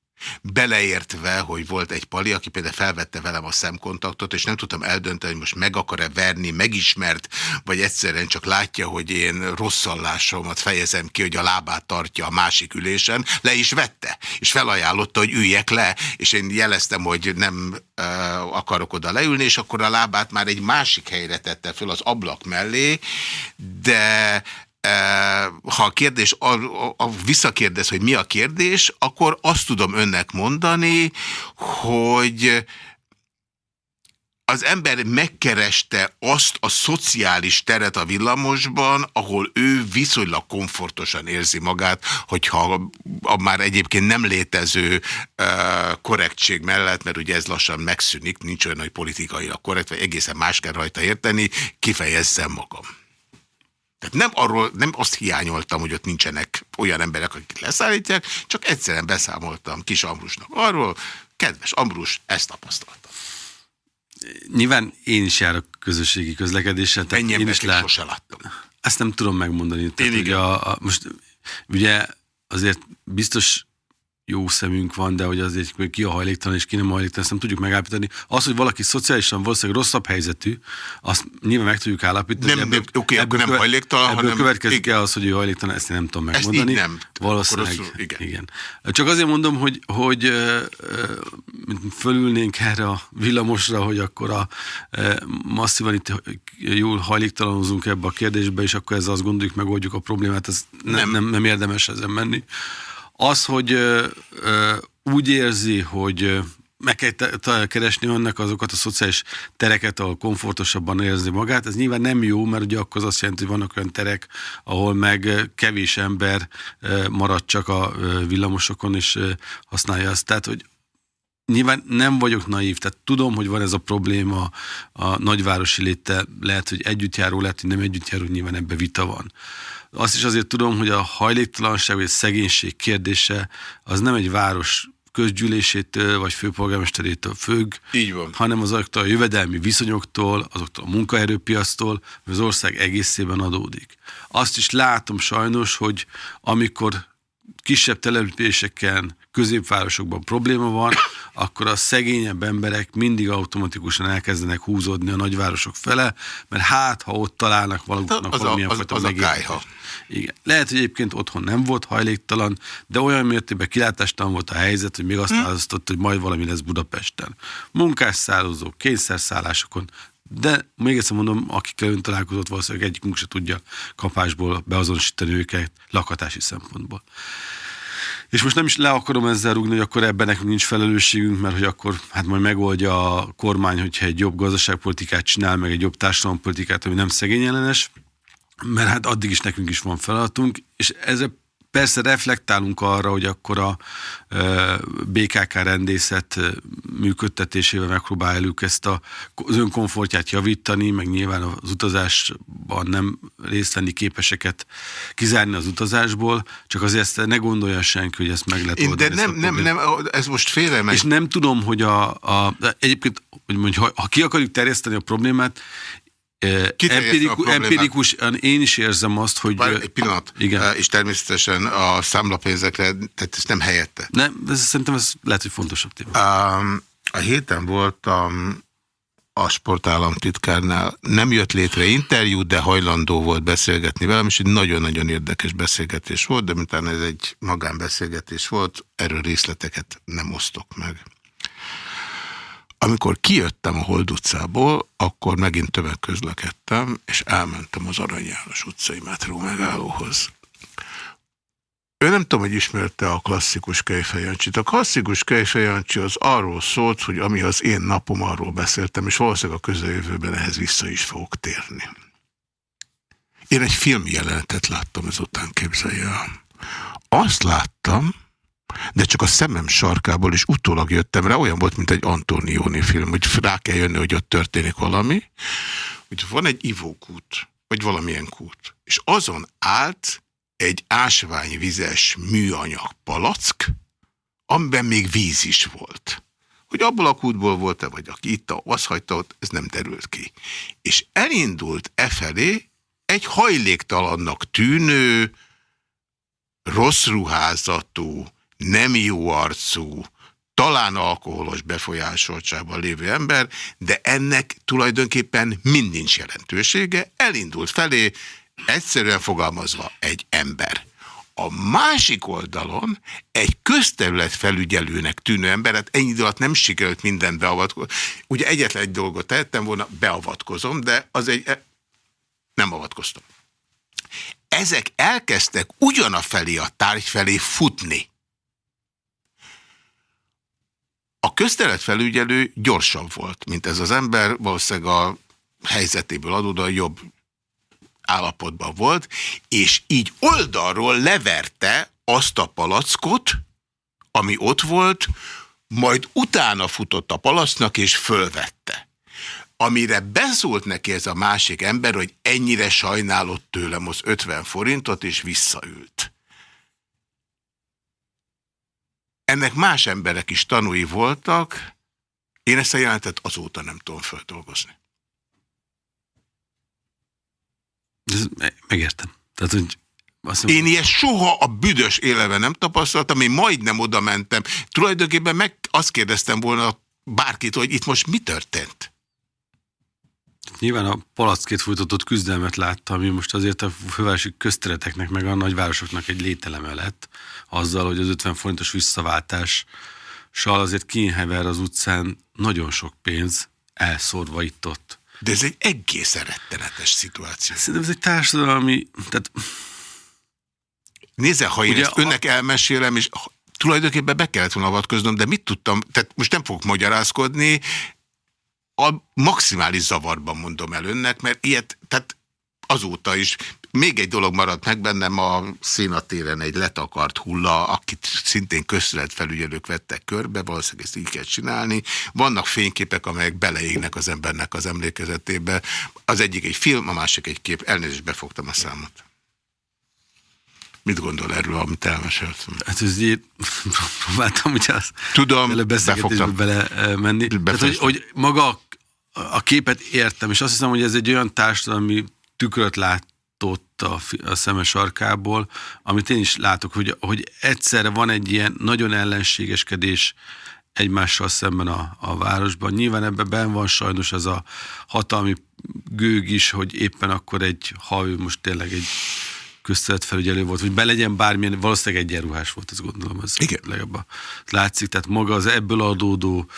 Beleértve, hogy volt egy pali, aki például felvette velem a szemkontaktot, és nem tudtam eldönteni, hogy most meg akar-e verni, megismert, vagy egyszerűen csak látja, hogy én rosszallásomat fejezem ki, hogy a lábát tartja a másik ülésen, le is vette, és felajánlotta, hogy üljek le, és én jeleztem, hogy nem uh, akarok oda leülni, és akkor a lábát már egy másik helyre tette föl az ablak mellé, de ha a kérdés, a, a, a visszakérdez, hogy mi a kérdés, akkor azt tudom önnek mondani, hogy az ember megkereste azt a szociális teret a villamosban, ahol ő viszonylag komfortosan érzi magát, hogyha a már egyébként nem létező uh, korrektség mellett, mert ugye ez lassan megszűnik, nincs olyan, hogy politikailag korrekt, vagy egészen más kell rajta érteni, kifejezzem magam. Tehát nem, arról, nem azt hiányoltam, hogy ott nincsenek olyan emberek, akik leszállítják, csak egyszerűen beszámoltam kis Ambrusnak arról, kedves Ambrus, ezt tapasztaltam. Nyilván én is járok közösségi közlekedéssel. Mennyi én is lát... sose láttam. Ezt nem tudom megmondani. Tehát, én ugye, a, a, most ugye azért biztos jó szemünk van, de hogy azért ki a hajléktalan és ki nem hajléktalan, ezt nem tudjuk megállapítani. Az, hogy valaki szociálisan valószínűleg rosszabb helyzetű, azt nyilván meg tudjuk állapítani. Nem, ebből, oké, ebből, nem hajléktalan, ebből hanem... következik el az, hogy ő hajléktalan, ezt én nem tudom megmondani. Ezt nem. Valószínűleg, rosszul, igen. igen. Csak azért mondom, hogy, hogy fölülnénk erre a villamosra, hogy akkor a masszívan itt jól hajléktalanozunk ebbe a kérdésbe, és akkor ezzel azt gondoljuk, megoldjuk a problémát, ez nem, nem, nem, nem érdemes ezen menni. Az, hogy úgy érzi, hogy meg kell keresni önnek azokat a szociális tereket, ahol komfortosabban érzi magát. Ez nyilván nem jó, mert ugye akkor az azt jelenti, hogy vannak olyan terek, ahol meg kevés ember marad csak a villamosokon, és használja azt. Tehát, hogy nyilván nem vagyok naív, tehát tudom, hogy van ez a probléma a nagyvárosi léte, lehet, hogy együttjáró, lehet, hogy nem együttjáró, nyilván ebbe vita van. Azt is azért tudom, hogy a hajléktalanság vagy a szegénység kérdése az nem egy város közgyűlésétől vagy főpolgármesterétől függ, Így van. hanem azoktól a jövedelmi viszonyoktól, azoktól a munkaerőpiasztól, az ország egészében adódik. Azt is látom sajnos, hogy amikor kisebb településeken, középvárosokban probléma van, akkor a szegényebb emberek mindig automatikusan elkezdenek húzódni a nagyvárosok fele, mert hát, ha ott találnak valóknak az valamilyen a, az, fajta az Igen. Lehet, hogy egyébként otthon nem volt hajléktalan, de olyan mértékben kilátástalan volt a helyzet, hogy még azt hmm. választott, hogy majd valami lesz Budapesten. Munkásszállózók, kényszerszállásokon, de még egyszer mondom, akikkel ön találkozott, valószínűleg egyikünk se tudja kapásból beazonosítani őket lakatási szempontból. És most nem is le akarom ezzel rúgni, hogy akkor ebben nekünk nincs felelősségünk, mert hogy akkor hát majd megoldja a kormány, hogyha egy jobb gazdaságpolitikát csinál, meg egy jobb társadalompolitikát, ami nem szegényellenes, mert hát addig is nekünk is van feladatunk, és ezzel Persze reflektálunk arra, hogy akkor a BKK rendészet működtetésével megpróbáljuk ezt a, az önkomfortját javítani, meg nyilván az utazásban nem részt venni képeseket kizárni az utazásból, csak azért ezt ne gondolja senki, hogy ezt meg lehet oldani. De nem, nem, nem, ez most félre meg. És nem tudom, hogy a, a egyébként, hogy mondjuk, ha, ha ki akarjuk terjeszteni a problémát, Empiriku, empirikusan én is érzem azt, hogy... Várj, egy pillanat. Igen. És természetesen a számlapénzekre, tehát ez nem helyette. Nem, de szerintem ez lehet, hogy fontosabb téma. Um, a héten voltam a sportállamtitkárnál. Nem jött létre interjú, de hajlandó volt beszélgetni velem, és egy nagyon-nagyon érdekes beszélgetés volt, de mintán ez egy magánbeszélgetés volt, erről részleteket nem osztok meg. Amikor kijöttem a Hold utcából, akkor megint tömegközlekedtem, és elmentem az Arany János utcai metró megállóhoz. Ő nem tudom, hogy ismerte a klasszikus Kejfejancsit. A klasszikus Kejfejancsi az arról szólt, hogy ami az én napom, arról beszéltem, és valószínűleg a közeljövőben ehhez vissza is fogok térni. Én egy filmjelenetet láttam ezután, képzelje Azt láttam, de csak a szemem sarkából is utólag jöttem rá, olyan volt, mint egy Antonioni film, hogy rá kell jönni, hogy ott történik valami, hogy van egy ivókút, vagy valamilyen kút, és azon állt egy ásványvizes műanyag palack, amiben még víz is volt. Hogy abból a kútból volt-e, vagy aki itt az hagyta ott, ez nem derült ki. És elindult e felé egy hajléktalannak tűnő, rossz ruházatú, nem jó arcú, talán alkoholos befolyásoltságban lévő ember, de ennek tulajdonképpen mind nincs jelentősége, elindult felé, egyszerűen fogalmazva egy ember. A másik oldalon egy közterület felügyelőnek tűnő ember, hát ennyi idő alatt nem sikerült mindent beavatkozni. Ugye egyetlen egy dolgot tehettem volna, beavatkozom, de az egy... E, nem avatkoztam. Ezek elkezdtek ugyanafelé a tárgy felé futni. A közteletfelügyelő gyorsabb volt, mint ez az ember, valószínűleg a helyzetéből adódóan jobb állapotban volt, és így oldalról leverte azt a palackot, ami ott volt, majd utána futott a palasznak, és fölvette. Amire beszólt neki ez a másik ember, hogy ennyire sajnálott tőlem az 50 forintot, és visszaült. Ennek más emberek is tanúi voltak, én ezt a jelentet azóta nem tudom földolgozni. Ez megértem. Tehát, hogy azt mondom, Én ilyet soha a büdös éleve nem tapasztaltam, én majdnem oda mentem. Tulajdonképpen meg azt kérdeztem volna bárkit, hogy itt most mi történt? Nyilván a palackét folytatott küzdelmet láttam, ami most azért a fővárosi köztereteknek, meg a nagyvárosoknak egy lételeme lett, azzal, hogy az 50 fontos visszaváltással azért kínhever az utcán nagyon sok pénz elszórva itt-ott. De ez egy egész rettenetes szituáció. Szerintem ez egy társadalmi, tehát... Nézze, ha én Ugye ezt önnek a... elmesélem, és tulajdonképpen be kellett volna avatkoznom, de mit tudtam, tehát most nem fogok magyarázkodni, a maximális zavarban mondom el önnek, mert ilyet, tehát azóta is még egy dolog maradt meg bennem a szénatéren egy letakart hulla, akit szintén felügyelők vettek körbe, valószínűleg ezt így kell csinálni. Vannak fényképek, amelyek beleégnek az embernek az emlékezetébe. Az egyik egy film, a másik egy kép. Elnézést, befogtam a számot. Mit gondol erről, amit elmeséltem? Hát ez így próbáltam ugye az Tudom, bele bele eh, menni. Tehát, hogy, hogy maga a képet értem, és azt hiszem, hogy ez egy olyan társadalmi tükröt látott a, a szeme sarkából, amit én is látok, hogy, hogy egyszerre van egy ilyen nagyon ellenségeskedés egymással szemben a, a városban. Nyilván ebben ben van sajnos az a hatalmi gőg is, hogy éppen akkor egy, ha ő most tényleg egy közteletfelügyelő volt, hogy belegyen bármilyen, valószínűleg egyenruhás volt, ezt gondolom, ez Igen. legalább látszik, tehát maga az ebből adódó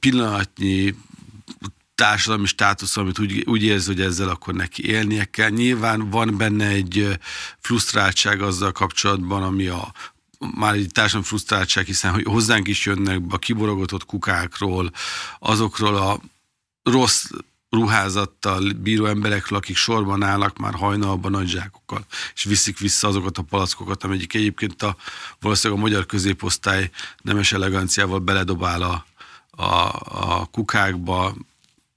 pillanatnyi társadalmi státusz, amit úgy, úgy érzi, hogy ezzel akkor neki élnie kell. Nyilván van benne egy frusztráltság azzal kapcsolatban, ami a már egy társadalmi frusztráltság, hiszen hogy hozzánk is jönnek a kiborogatott kukákról, azokról a rossz ruházattal bíró emberekről, akik sorban állnak már hajnalban nagy zsákokkal, és viszik vissza azokat a palackokat, amelyik egyébként a, valószínűleg a magyar középosztály nemes eleganciával beledobál a, a, a kukákba,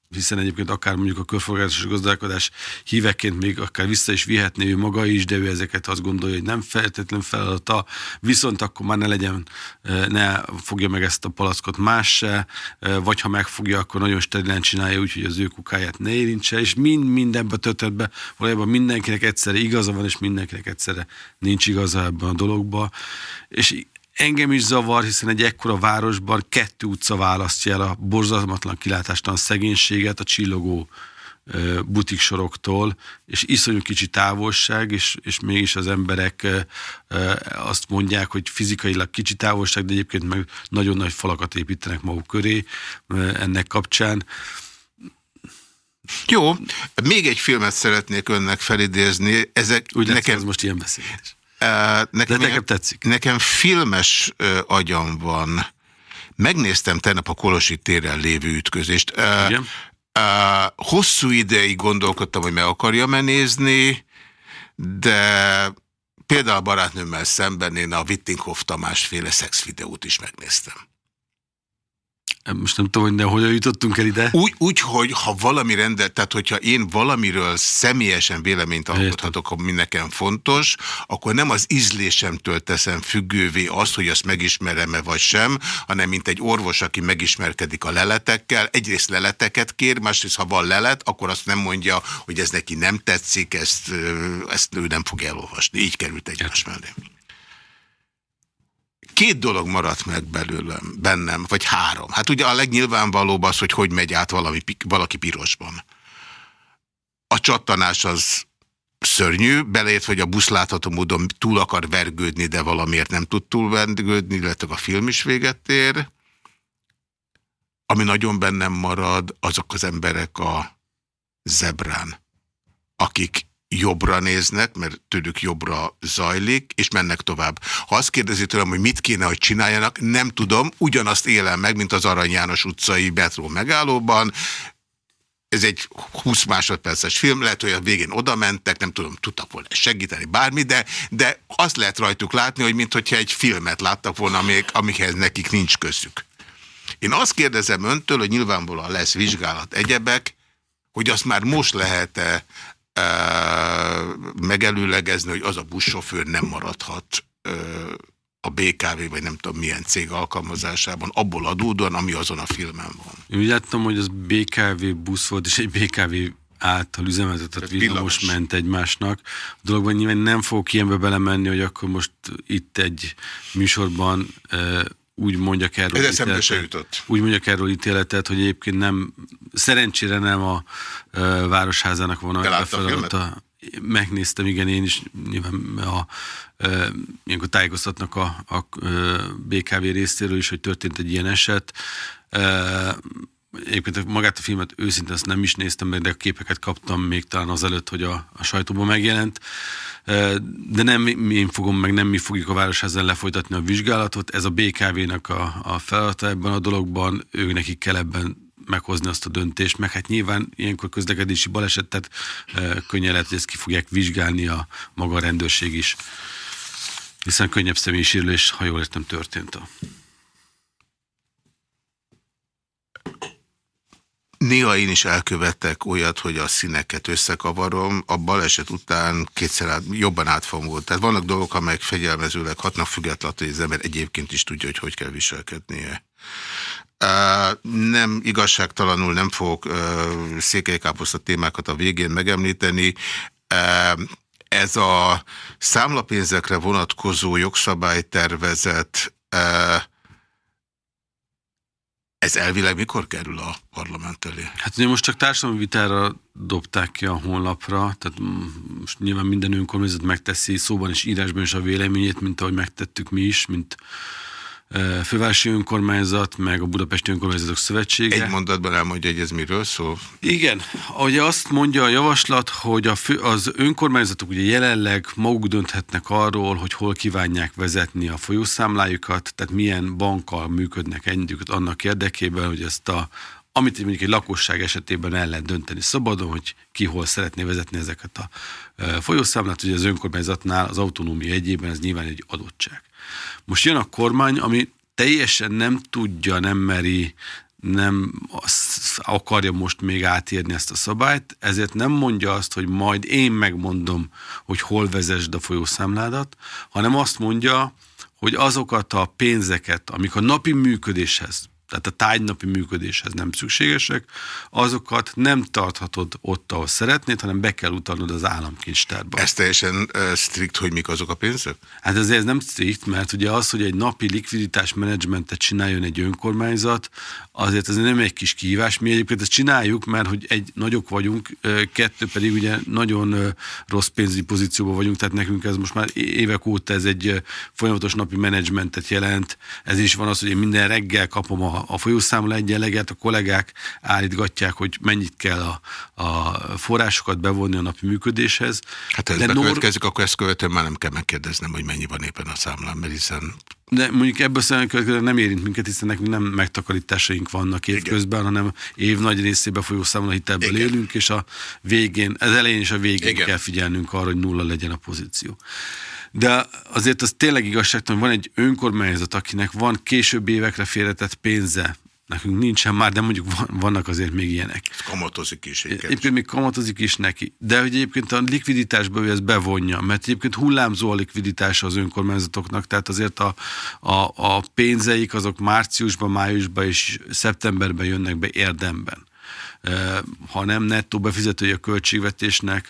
hiszen egyébként akár mondjuk a körforgásos gazdálkodás híveként még akár vissza is vihetné ő maga is, de ő ezeket azt gondolja, hogy nem feltétlen feladata, viszont akkor már ne legyen, ne fogja meg ezt a palackot más se, vagy ha megfogja, akkor nagyon sterilen csinálja, úgyhogy az ő kukáját ne érintse, és mind ebben a történetben valójában mindenkinek egyszerre igaza van, és mindenkinek egyszerre nincs igaza ebben a dologban, és Engem is zavar, hiszen egy ekkora városban kettő utca választja el a borzalmatlan kilátástalan szegénységet a csillogó butiksoroktól, és iszonyú kicsi távolság, és, és mégis az emberek azt mondják, hogy fizikailag kicsi távolság, de egyébként meg nagyon nagy falakat építenek maguk köré ennek kapcsán. Jó, még egy filmet szeretnék önnek felidézni. Ezek Úgy nekem... ez most ilyen beszélgetés. Nekem, De nekem tetszik. Nekem filmes agyam van. Megnéztem tegnap a Kolosi téren lévő ütközést. Igen? Hosszú ideig gondolkodtam, hogy meg akarja nézni, de például a barátnőmmel szemben én a Wittinghoff Tamás féle szexvideót is megnéztem. Most nem tudom, hogy ne, hogyan jutottunk el ide. Úgy, úgy, hogy ha valami rendet, tehát hogyha én valamiről személyesen véleményt alkothatok, ami nekem fontos, akkor nem az ízlésemtől teszem függővé azt, hogy azt megismerem-e vagy sem, hanem mint egy orvos, aki megismerkedik a leletekkel. Egyrészt leleteket kér, másrészt ha van lelet, akkor azt nem mondja, hogy ez neki nem tetszik, ezt, ezt ő nem fog elolvasni. Így került egymás mellé. Két dolog maradt meg belőlem, bennem, vagy három. Hát ugye a legnyilvánvalóbb az, hogy hogy megy át valami, valaki pirosban. A csattanás az szörnyű, beleért, hogy a busz látható módon túl akar vergődni, de valamiért nem tud túl vergődni, illetve a film is véget ér. Ami nagyon bennem marad, azok az emberek a zebrán, akik jobbra néznek, mert tőlük jobbra zajlik, és mennek tovább. Ha azt kérdezi tőlem, hogy mit kéne, hogy csináljanak, nem tudom, ugyanazt élem meg, mint az Arany János utcai metró megállóban, ez egy 20 másodperces film, lehet, hogy a végén oda mentek, nem tudom, tudtak volna segíteni bármi, de, de azt lehet rajtuk látni, hogy mintha egy filmet láttak volna, még, amikhez nekik nincs közük. Én azt kérdezem öntől, hogy nyilvánvalóan lesz vizsgálat egyebek, hogy azt már most lehet-e megelőlegezni, hogy az a buszsofőr nem maradhat a BKV, vagy nem tudom milyen cég alkalmazásában, abból adódóan, ami azon a filmen van. Én úgy láttam, hogy az BKV busz volt, és egy BKV által üzemeltetett villamos ment egymásnak. A dologban nyilván nem fogok ilyenbe belemenni, hogy akkor most itt egy műsorban úgy mondjak erről Ez úgy mondjak erről ítéletet, hogy egyébként nem, szerencsére nem a uh, Városházának van a feladata. Megnéztem, igen, én is nyilván a, uh, ilyenkor tájékoztatnak a, a BKV részéről is, hogy történt egy ilyen eset. Uh, Egyébként magát a filmet őszintén ezt nem is néztem meg, de a képeket kaptam még talán azelőtt, hogy a, a sajtóban megjelent. De nem én fogom, meg nem mi fogjuk a Városházen lefolytatni a vizsgálatot. Ez a BKV-nak a, a feladata ebben a dologban, ők nekik kell ebben meghozni azt a döntést, meg hát nyilván ilyenkor közlekedési balesetet könnyen lehet, hogy ezt ki fogják vizsgálni a maga rendőrség is. Hiszen könnyebb személyisérülés, ha jól értem, történt a Néha én is elkövettek olyat, hogy a színeket összekavarom, a baleset után kétszer át, jobban átfogom volt. Tehát vannak dolgok, amelyek fegyelmezőleg hatnak függetlenül, hogy az ember egyébként is tudja, hogy hogy kell viselkednie. Nem igazságtalanul nem fogok székelykáposzta témákat a végén megemlíteni. Ez a számlapénzekre vonatkozó jogszabálytervezet ez elvileg mikor kerül a parlament elé? Hát ugye most csak társadalmi vitára dobták ki a honlapra, tehát most nyilván minden önkormányzat megteszi szóban és írásban is a véleményét, mint ahogy megtettük mi is, mint Fővárosi Önkormányzat, meg a Budapesti Önkormányzatok Szövetsége. Egy mondatban elmondja, hogy ez miről szól? Igen, ahogy azt mondja a javaslat, hogy a fő, az önkormányzatok ugye jelenleg maguk dönthetnek arról, hogy hol kívánják vezetni a folyószámlájukat, tehát milyen bankkal működnek együtt annak érdekében, hogy ezt a amit mondjuk egy lakosság esetében el lehet dönteni szabadon, hogy ki hol szeretné vezetni ezeket a folyószámlát, ugye az önkormányzatnál az autonómia egyében ez nyilván egy adottság. Most jön a kormány, ami teljesen nem tudja, nem meri, nem akarja most még átírni ezt a szabályt, ezért nem mondja azt, hogy majd én megmondom, hogy hol vezesd a folyószámládat, hanem azt mondja, hogy azokat a pénzeket, amik a napi működéshez, tehát a tájnapi működéshez nem szükségesek, azokat nem tarthatod ott, ahol szeretnéd, hanem be kell utalnod az államkincstárba. Ez teljesen uh, strikt, hogy mik azok a pénzek? Hát ez, ez nem strikt, mert ugye az, hogy egy napi likviditás menedzsmentet csináljon egy önkormányzat, azért ez nem egy kis kihívás. Mi egyébként ezt csináljuk, mert hogy egy nagyok vagyunk, kettő pedig ugye nagyon rossz pénzügyi pozícióban vagyunk, tehát nekünk ez most már évek óta ez egy folyamatos napi menedzsmentet jelent. Ez is van az, hogy én minden reggel kapom a, a folyószámla egyenleget, a kollégák állítgatják, hogy mennyit kell a, a forrásokat bevonni a napi működéshez. Hát ha ez bekövetkezik, nor... akkor ezt követően már nem kell megkérdeznem, hogy mennyi van éppen a számlán, mert hiszen de mondjuk ebből szemben nem érint minket, hiszen nekünk nem megtakarításaink vannak évközben, hanem év nagy részében folyó hitelből Igen. élünk, és a végén, az elején és a végén Igen. kell figyelnünk arra, hogy nulla legyen a pozíció. De azért az tényleg igazságtalan, van egy önkormányzat, akinek van később évekre félretett pénze, Nekünk nincsen már, de mondjuk vannak azért még ilyenek. Ez kamatozik is. Egyébként még kamatozik is neki. De hogy egyébként a likviditásba ő ezt bevonja, mert egyébként hullámzó a likviditása az önkormányzatoknak, tehát azért a, a, a pénzeik azok márciusban, májusban és szeptemberben jönnek be érdemben ha nem nettó befizetői a költségvetésnek,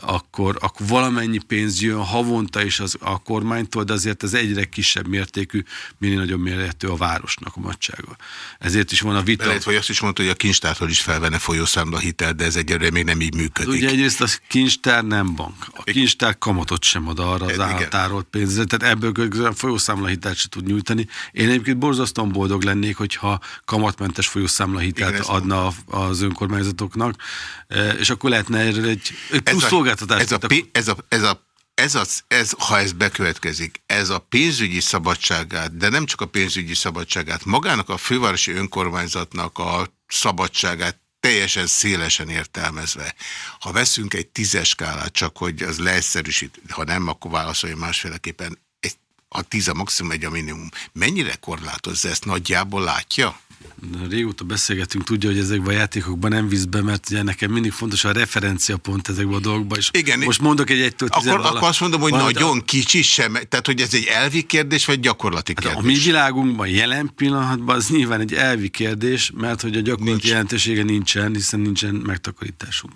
akkor, akkor valamennyi pénz jön havonta is az, a kormánytól, de azért ez egyre kisebb mértékű, minél nagyobb mértékű a városnak a nagysága. Ezért is van a vita. Lehet, vagy azt is mondta, hogy a kincstártól is felvenne folyószámla hitel, de ez egyre még nem így működik. Ugye egyrészt a kincstár nem bank. A kincstár kamatot sem ad arra az általárolt pénzre, tehát ebből a folyószámla hitelt se tud nyújtani. Én egyébként borzasztóan boldog lennék, hogyha kamatmentes folyószámla hitelt Igen, adna az önkormányzatoknak, és akkor lehetne erről egy plusz szolgáltatás. Ez a, ez a, ez a ez ez, ha ez bekövetkezik, ez a pénzügyi szabadságát, de nem csak a pénzügyi szabadságát, magának a fővárosi önkormányzatnak a szabadságát teljesen szélesen értelmezve. Ha veszünk egy tízes skálát, csak hogy az leegyszerűsít, ha nem, akkor válaszolja másféleképpen, egy, a tíz a maximum, egy a minimum. Mennyire korlátozza ezt? Nagyjából látja? Régóta beszélgetünk, tudja, hogy ezekben a játékokban nem visz be, mert ugye nekem mindig fontos a referenciapont ezekben a dolgokban, és Igen, most mondok egy egytől akkor, akkor azt mondom, hogy nagyon kicsi sem, tehát hogy ez egy elvi kérdés, vagy gyakorlati Hát kérdés? a mi világunkban jelen pillanatban az nyilván egy elvi kérdés, mert hogy a gyakorlati Nincs. jelentősége nincsen, hiszen nincsen megtakarításunk.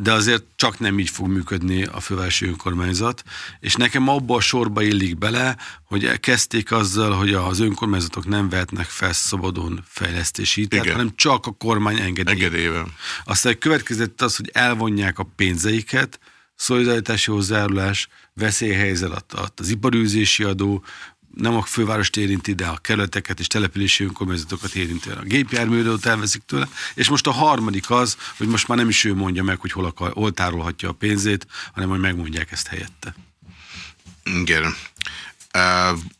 De azért csak nem így fog működni a fővárosi önkormányzat, és nekem abba a sorba illik bele, hogy kezdték azzal, hogy az önkormányzatok nem vehetnek fel szabadon fejlesztési Igen. hanem csak a kormány engedély. Engedélyben. Aztán következett az, hogy elvonják a pénzeiket, szolidaritási hozzájárulás, veszélyhelyzet az iparűzési adó, nem a fővárost érinti, de a kerületeket és települési önkormányzatokat érinti. A gépjárműadót elveszik tőle, és most a harmadik az, hogy most már nem is ő mondja meg, hogy hol, akar, hol tárolhatja a pénzét, hanem hogy megmondják ezt helyette. Igen.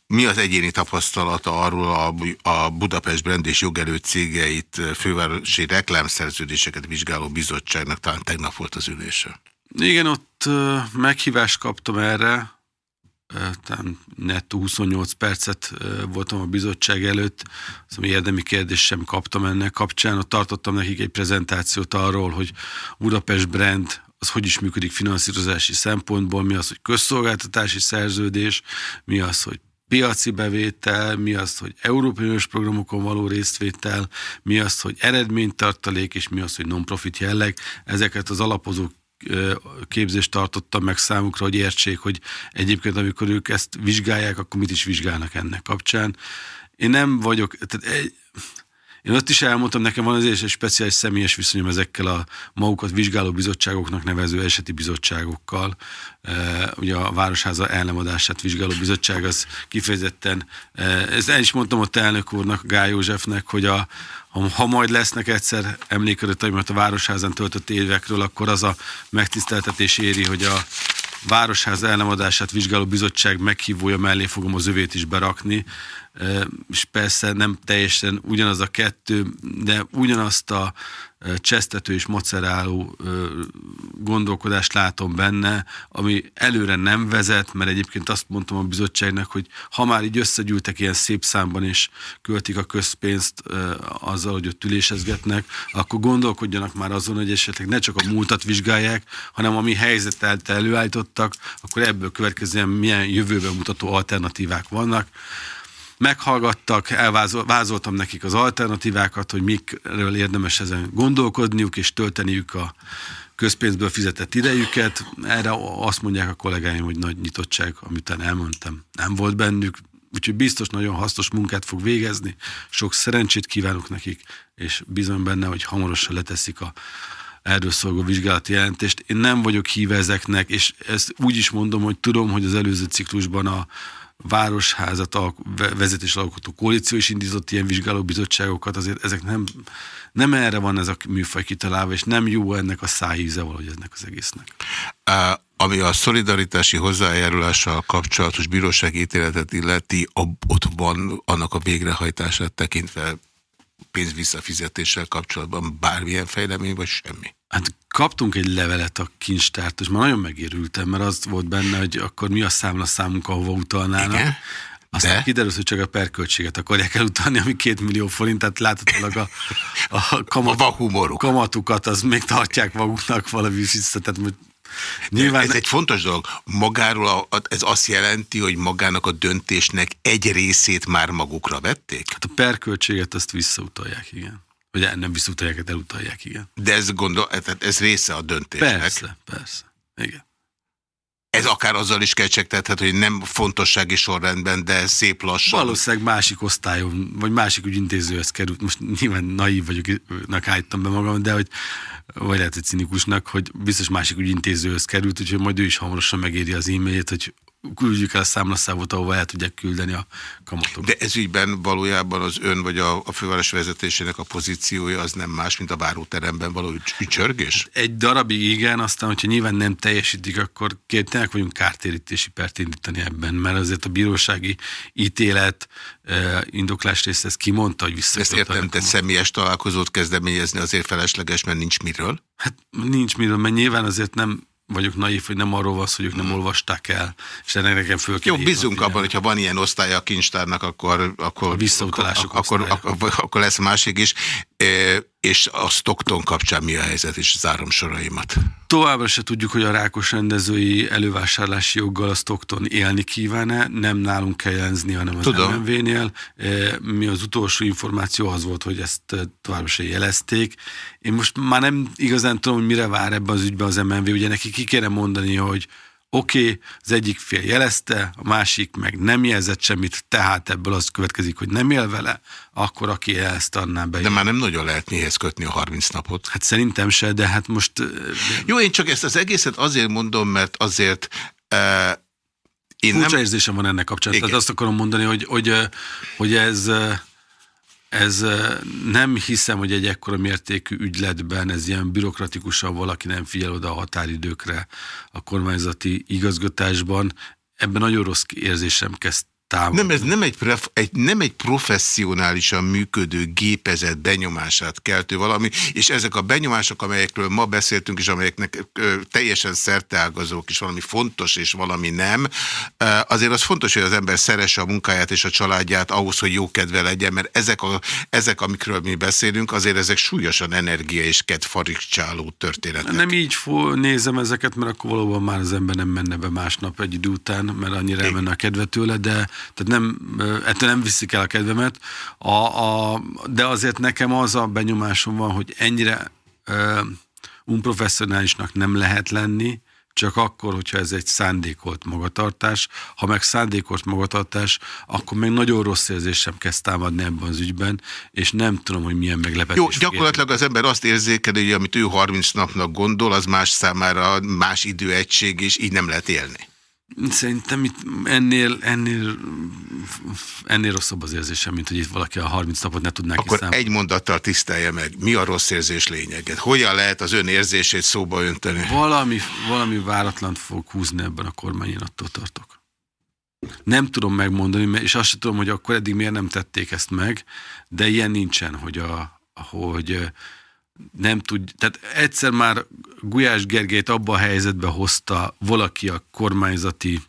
Mi az egyéni tapasztalata arról a, a Budapest Brand és jogerő cégeit fővárosi reklámszerződéseket vizsgáló bizottságnak talán tegnap volt az ülése? Igen, ott meghívást kaptam erre, nettó 28 percet voltam a bizottság előtt, szóval érdemi kérdést sem kaptam ennek kapcsán, ott tartottam nekik egy prezentációt arról, hogy Budapest Brand az hogy is működik finanszírozási szempontból, mi az, hogy közszolgáltatási szerződés, mi az, hogy piaci bevétel, mi az, hogy Európai Uniós programokon való résztvétel, mi az, hogy eredménytartalék, és mi az, hogy non-profit jelleg. Ezeket az alapozó képzést tartottam meg számukra, hogy értsék, hogy egyébként amikor ők ezt vizsgálják, akkor mit is vizsgálnak ennek kapcsán. Én nem vagyok, tehát egy, én ott is elmondtam, nekem van azért egy speciális személyes viszonyom ezekkel a magukat vizsgáló bizottságoknak nevező eseti bizottságokkal. Ugye a Városháza elnemadását vizsgáló bizottság az kifejezetten, ezt el is mondtam ott elnök úrnak, Gály Józsefnek, hogy a, ha, majd lesznek egyszer emlékezeteimet a Városházán töltött évekről, akkor az a megtiszteltetés éri, hogy a Városház elnemadását vizsgáló bizottság meghívója mellé fogom az övét is berakni, és persze nem teljesen ugyanaz a kettő, de ugyanazt a csesztető és maceráló gondolkodást látom benne, ami előre nem vezet, mert egyébként azt mondtam a bizottságnak, hogy ha már így összegyűltek ilyen szép számban, és költik a közpénzt azzal, hogy ott ülésezgetnek, akkor gondolkodjanak már azon, hogy esetleg ne csak a múltat vizsgálják, hanem ami helyzetet előállítottak, akkor ebből következően milyen jövőben mutató alternatívák vannak meghallgattak, elvázoltam nekik az alternatívákat, hogy mikről érdemes ezen gondolkodniuk, és tölteniük a közpénzből fizetett idejüket. Erre azt mondják a kollégáim, hogy nagy nyitottság, amit elmondtam, nem volt bennük, úgyhogy biztos nagyon hasznos munkát fog végezni. Sok szerencsét kívánok nekik, és bizony benne, hogy hamarosan leteszik a erről szolgó vizsgálati jelentést. Én nem vagyok híve ezeknek, és ezt úgy is mondom, hogy tudom, hogy az előző ciklusban a városházat a vezetés alkotó koalíció is indított ilyen vizsgálóbizottságokat, azért ezek nem, nem erre van ez a műfaj kitalálva, és nem jó ennek a szájíze valahogy ennek az egésznek. Uh, ami a szolidaritási hozzájárulással kapcsolatos bírósági ítéletet illeti, ott van annak a végrehajtását tekintve pénz visszafizetéssel kapcsolatban bármilyen fejlemény, vagy semmi? Hát kaptunk egy levelet a kincstárt, és már nagyon megérültem, mert az volt benne, hogy akkor mi a számla számunk, ahova utalnának. Igen? Aztán De? kiderült, hogy csak a perköltséget akarják elutalni, ami két millió forint, tehát láthatólag a, a, kamat, humoruk. kamatukat az még tartják maguknak valami vissza, tehát Nyilván... Ez egy fontos dolog. Magáról a, ez azt jelenti, hogy magának a döntésnek egy részét már magukra vették? Hát a perköltséget azt visszautalják, igen. Vagy nem visszautalják, hát elutalják, igen. De ez, gondol, ez része a döntésnek? Persze, persze. Igen. Ez akár azzal is kecsegtethet, hogy nem fontossági sorrendben, de szép lassan. Valószínűleg másik osztályon, vagy másik ügyintézőhez került. Most nyilván naív vagyok, állítom be magam, de hogy, vagy lehet, hogy cinikusnak, hogy biztos másik ügyintézőhöz került, úgyhogy majd ő is hamarosan megéri az e-mailjét, hogy küldjük el a számlaszávot, ahova el tudják küldeni a kamatot. De ez ügyben valójában az ön vagy a, a főváros vezetésének a pozíciója az nem más, mint a báróteremben való ücsörgés? Egy darabig igen, aztán, hogyha nyilván nem teljesítik, akkor kértenek vagyunk kártérítési pert indítani ebben, mert azért a bírósági ítélet eh, indoklás része ezt kimondta, hogy vissza. Ezt értem, te személyes találkozót kezdeményezni azért felesleges, mert nincs miről? Hát nincs miről, mert nyilván azért nem vagyok naív, hogy nem arról van hogy ők nem hmm. olvasták el, és ennek nekem föl Jó, bízunk abban, hogyha van ilyen osztály a kincstárnak, akkor, akkor, akkor, akkor, akkor, akkor lesz másik is. És a Stockton kapcsán mi a helyzet, és zárom soraimat. Továbbra se tudjuk, hogy a rákos rendezői elővásárlási joggal a Stockton élni kíván-e, nem nálunk kell jelenzni, hanem az MNV-nél. Mi az utolsó információ az volt, hogy ezt továbbra se jelezték. Én most már nem igazán tudom, hogy mire vár ebben az ügyben az MNV, ugye neki ki kéne mondani, hogy oké, okay, az egyik fél jelezte, a másik meg nem jelzett semmit, tehát ebből az következik, hogy nem él vele, akkor aki jelezte, annál be. De már nem nagyon lehet mihez kötni a 30 napot. Hát szerintem se, de hát most... Jó, én csak ezt az egészet azért mondom, mert azért... Uh, én Furcsa nem... érzésem van ennek kapcsán. Tehát azt akarom mondani, hogy, hogy, hogy ez ez nem hiszem, hogy egy ekkora mértékű ügyletben ez ilyen bürokratikusan valaki nem figyel oda a határidőkre a kormányzati igazgatásban. Ebben nagyon rossz érzésem kezd támad. Nem, ez nem egy, pref, egy, nem egy professzionálisan működő gépezet benyomását keltő valami, és ezek a benyomások, amelyekről ma beszéltünk, és amelyeknek ö, teljesen szerteágazók, és valami fontos, és valami nem, ö, azért az fontos, hogy az ember szeresse a munkáját és a családját ahhoz, hogy jó kedve legyen, mert ezek, a, ezek amikről mi beszélünk, azért ezek súlyosan energia és kedfarikcsáló történetek. Nem így nézem ezeket, mert akkor valóban már az ember nem menne be másnap egy idő után, mert annyira elmenne a kedve tőle, de tehát nem, ettől nem viszik el a kedvemet, a, a, de azért nekem az a benyomásom van, hogy ennyire uh, unprofessionálisnak nem lehet lenni, csak akkor, hogyha ez egy szándékolt magatartás. Ha meg szándékolt magatartás, akkor még nagyon rossz érzésem kezd támadni ebben az ügyben, és nem tudom, hogy milyen meglepetés. Jó, gyakorlatilag az ember azt érzékeli, hogy amit ő 30 napnak gondol, az más számára más időegység, és így nem lehet élni. Szerintem itt ennél, ennél, ennél rosszabb az érzésem, mint hogy itt valaki a 30 napot ne tudná Akkor kiszámolni. egy mondattal tisztelje meg, mi a rossz érzés lényeget? Hogyan lehet az ön érzését szóba önteni? Valami, valami váratlant fog húzni ebben a kormány, én attól tartok. Nem tudom megmondani, és azt sem tudom, hogy akkor eddig miért nem tették ezt meg, de ilyen nincsen, hogy, a, hogy nem tud, tehát egyszer már Gulyás Gergelyt abba a helyzetbe hozta valaki a kormányzati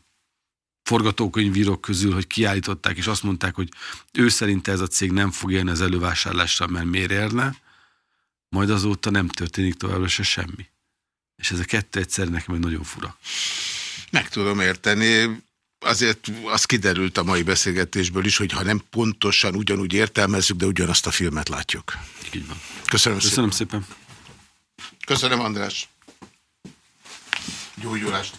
forgatókönyvírók közül, hogy kiállították, és azt mondták, hogy ő szerint ez a cég nem fog élni az elővásárlással, mert miért érne, majd azóta nem történik továbbra se semmi. És ez a kettő egyszer nekem meg nagyon fura. Meg tudom érteni azért az kiderült a mai beszélgetésből is, hogy ha nem pontosan ugyanúgy értelmezzük, de ugyanazt a filmet látjuk. Így van. Köszönöm, Köszönöm szépen. szépen. Köszönöm, András. Gyógyulást.